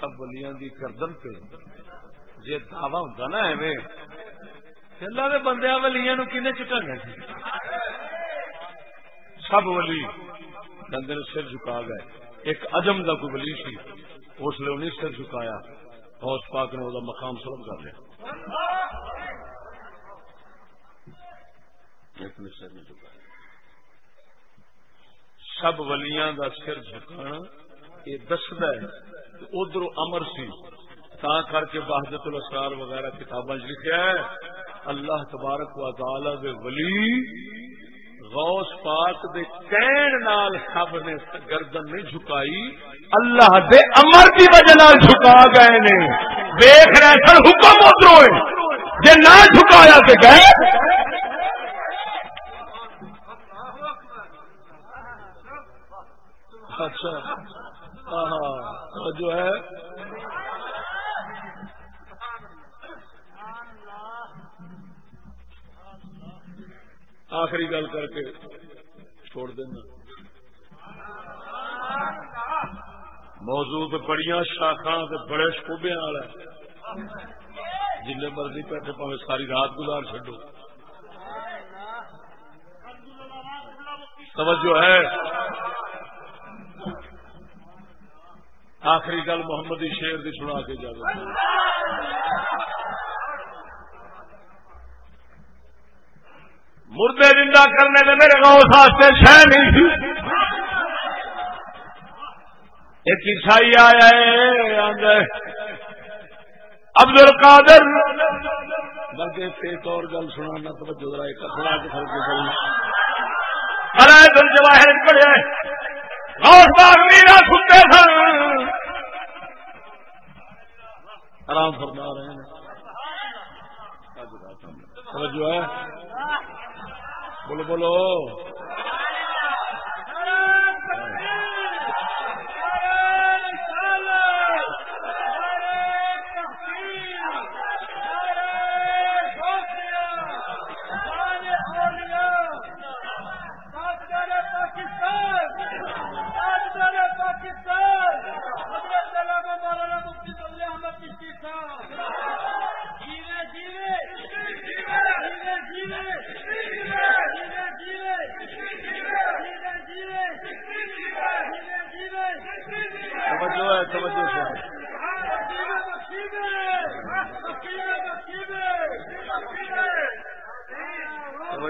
سب ولیاں دی کردن پہ جی دعوی ہوتا نا ایویں اللہ کے بندے ولیاں نو کنے چٹانا سی جی؟ سب ولی بندے سر جھکا گئے۔ ایک اجم کا کوئی ولی سی، اس لیے انہیں سر جھکایا۔ فوج پاک نے وہ مقام سلم کر لیا۔ سب ولیاں دا سر جھکانا یہ دسد ہے ادھر امر سی تا کر کے بہادت الاسرار وغیرہ کتابیں لکھا ہے اللہ تبارک و تعالی دے ولی غوث پاک دے کہن نال سب نے گردن نہیں جھکائی، اللہ دے امر کی وجہ نال جھکا گئے نے۔ دیکھ رہے سر حکم ادھر جی نہ جھکایا تو گئے۔ اچھا۔ ہاں، جو ہے۔ آخری گل کر کے چھوڑ دینا۔ موضوع بڑی شاخا بڑے شوبے والا جن مرضی بیٹھے پہ ساری رات گزار چڈو توجہ ہے۔ آخری گل محمد شیر کی سنا کے جا مردے زندہ کرنے کے میرے گاؤں واسطے شہ نہیں تھی۔ ایک عیسائی آیا ہے عبد القادر بلکہ ایک اور گل سنا تو ذرا ایک سنا کے پھر ارے دل جواہر پڑے باغ میرا سنتے سن۔ آرام فرما رہے ہیں۔ جو ہے۔ بولو بولو۔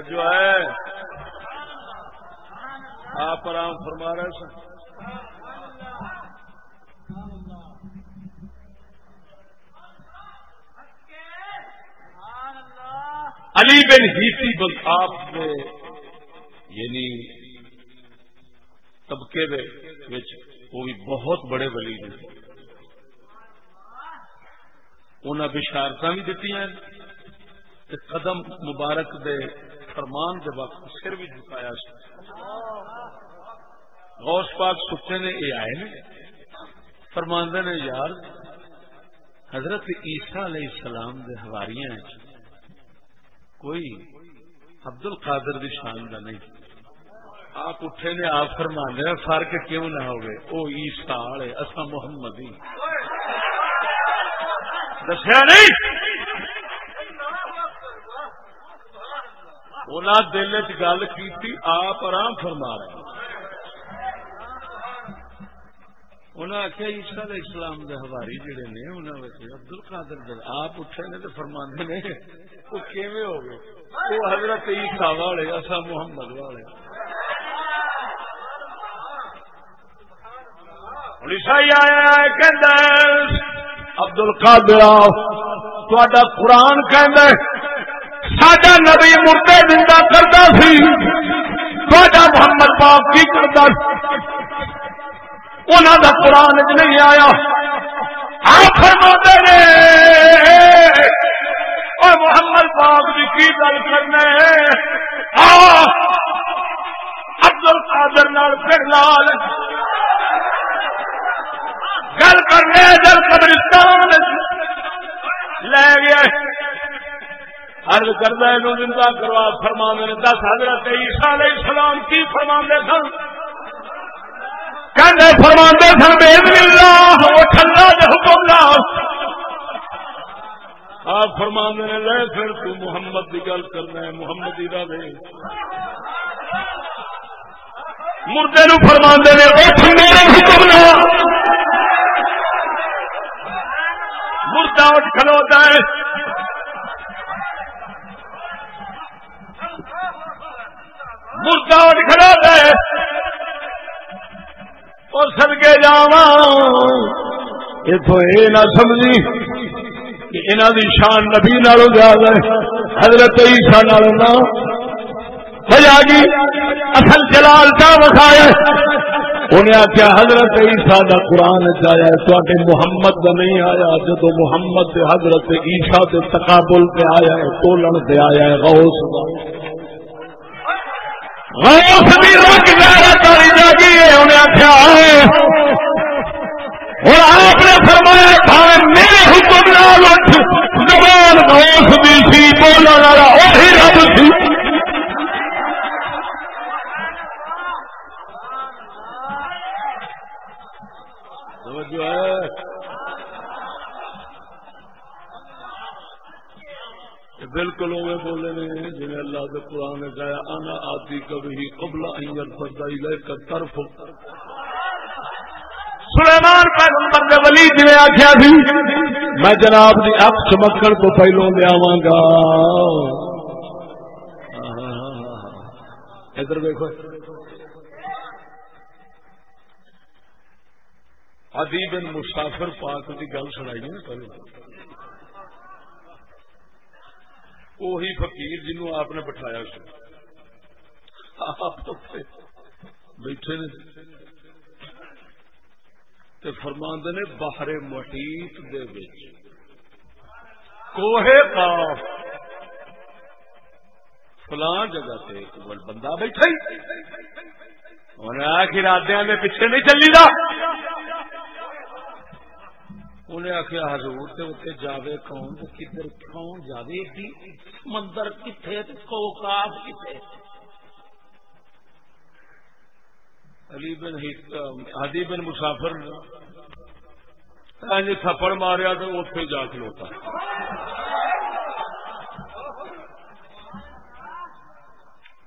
توجہ ہے؟ آپ آرام فرما رہے سن علی بن ہیتی بل آپ نے یعنی طبقے وہ بھی بہت بڑے ولی نے انہیں بشارت بھی دیتی ہیں قدم مبارک دے فرمان دے وقت سر بھی جھکایا غوث پاک ستے نے یہ آئے نے فرماندے نے، یار، حضرت عیسیٰ علیہ السلام دے ہواریاں کوئی عبد القادر دی شان کا نہیں۔ آپ اٹھے نے، آپ فرمانے فرق کیوں نہ ہوگے وہ عیسیٰ والے اصا محمد دسیا نہیں؟ انہیں دل چ گل کی آپ آرام فرما رہے انہیں آخیا عیسا علیہ اسلام کے ہواری جڑے نے انہوں ابدل قادر آپ اٹھے نے تو فرما نے، وہ کیویں ہو گئے؟ وہ حضرت عیسا والے اصا محمد والے۔ عیسائی آیا کہ قادر تا قرآن کہ سڈا نبی مردے زندہ کرتا سی۔ تا محمد پاک کی کرتا انہوں کا قرآن چ نہیں آیا۔ آپ فرما نے۔ اور محمد پاک جی کی گل کرنا ابدل قادر نال پھر لال۔ گل کرنے جل قبرستان لے گیا ارد کردہ زندہ کروا فرما نے۔ دس حضرت عیسیٰ علیہ السلام کی فرما سن؟ کہنے فرما سن، بے اللہ ٹھنڈا جو حکم لا۔ آپ فرما نے، لے پھر تو محمد کی گل کرنا ہے، محمد ہی دے مردے نو فرما نے، اٹھ میرے حکم لا۔ مردہ اٹھ کھلوتا ہے۔ مردہ اٹھ کھلوتا ہے۔ اور سدکے جا اتو یہ نہ سمجھی کہ انہوں دی شان نبی نالوں زیادہ ہے حضرت عیسیٰ نالوں نہ۔ بجا گی اصل جلال کا وسایا انہیں آخیا حضرت عیسیٰ دا قرآن چایا تے محمد دا نہیں آیا جدو محمد دے حضرت عیسیٰ دے تقابل پہ آیا ہے، تولن پہ آیا ہے، غوث دا۔ غوث بھی رکھ جاگی ہے، انہیں آخیا اور آپ نے فرمایا بھائی میرے حکم نال اٹھ، زبان غوث بھی سی، بولنے والا وہی رب سی۔ بالکل اوے بولے نے جی اللہ کے قرآن نے کہا انا آتی کبھی قبل این فردائی لے کر طرف سلیمان پیغمبر نے ولی جی آخیا سی میں جناب کی اک چمکن تو پہلو لیا گا. ادھر دیکھو ادیب مسافر پاک کی گل سنائی نا پہلے۔ وہی فقیر جنوں آپ نے بٹھایا آپ بیٹھے نے تے فرماند نے باہر مٹیت دے کوہے قاف فلان جگہ سے ایک بندہ بیٹھا ہی انہیں آخر آدھے میں پیچھے نہیں چلی دا انہیں آخیا حضور تے اتنے جاوے کون کدھر کون جاوے؟ مندر کتنے کو کتنے علی بن ہدی بن مسافر جی تھپڑ ماریا تو اتنے جا کھلوتا۔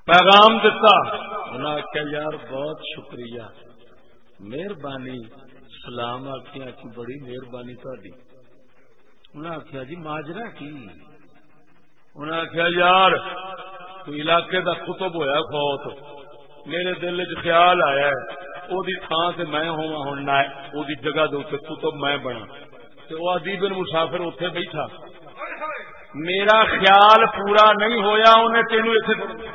پیغام دتا۔ انہیں آخیا یار بہت شکریہ، مہربانی۔ سلام آخیا کی بڑی مہربانی تاری انہیں آخیا جی ماجرا کی؟ انہیں آخیا یار، تو علاقے دا قطب ہویا فوت۔ میرے دل چ خیال آیا ہے دی تھان سے میں ہوا ہوں او دی جگہ دے اتنے قطب میں بنا۔ تو وہ ادیب مسافر اتنے بیٹھا۔ میرا خیال پورا نہیں ہویا انہیں تینوں اتنے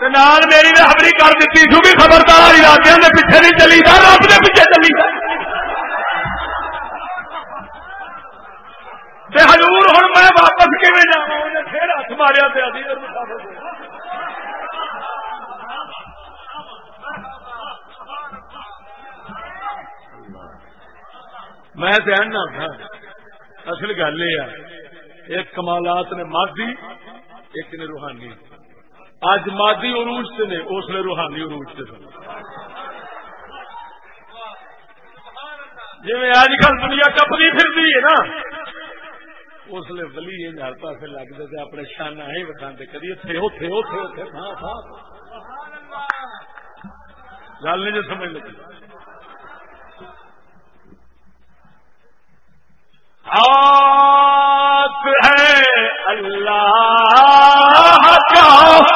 نال میری رہبری کر دیتی سو بھی خبردار علاقے میں پیچھے نہیں چلی جا، رب نے پیچھے چلی جا۔ ہزور ہوں میں واپس کیون جا پھر ہاتھ ماریا پیا میں دھیان تھا اصل گل یہ ایک کمالات نے مادی ایک نے روحانی۔ اج مادی عروج سے نے اس لیے روحانی عروج سے سن جی اج کل دنیا کپنی پھرتی ہے نا۔ اس لیے ولی ہر پاس لگتے تھے اپنے شانہ ہی بٹھاتے کدی اتنے اوتے اوتے اوتے تھا تھا گل نہیں جو سمجھ لگی۔ آپ ہے اللہ کا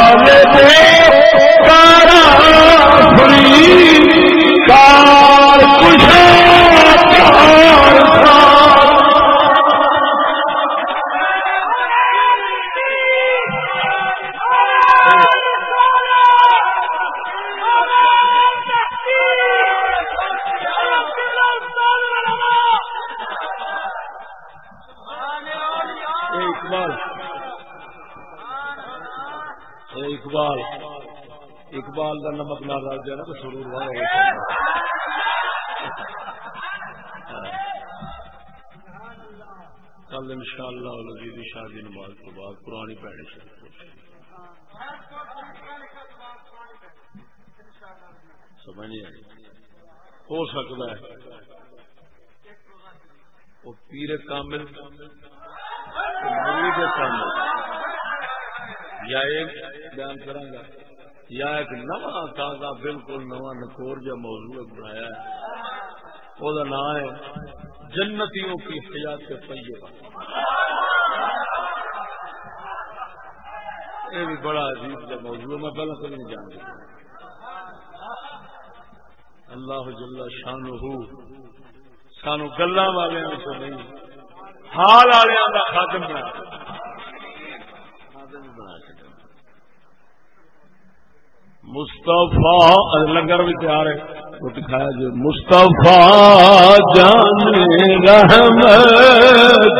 اندازہ جو تو سرور والا کل ان شاء اللہ۔ لذیذ شادی نماز کے بعد پرانی پیڑ سے۔ سمجھ نہیں آئی؟ ہو سکتا ہے۔ وہ پیر کامل مرید کامل۔ یا ایک بیان کروں گا۔ یا ایک نواں تازہ بالکل نواں نکور جا موضوع بنایا ہے۔ وہ نام ہے جنتیوں کی حیات طیبہ۔ یہ بھی بڑا عجیب کا موضوع میں پہلے کبھی نہیں جان اللہ جل شان ہو سانو گلا والے سے نہیں، حال والوں کا خاتم بنا مستفا لنگر بھی تیار ہے۔ وہ دکھایا جو مستفا جان رحمت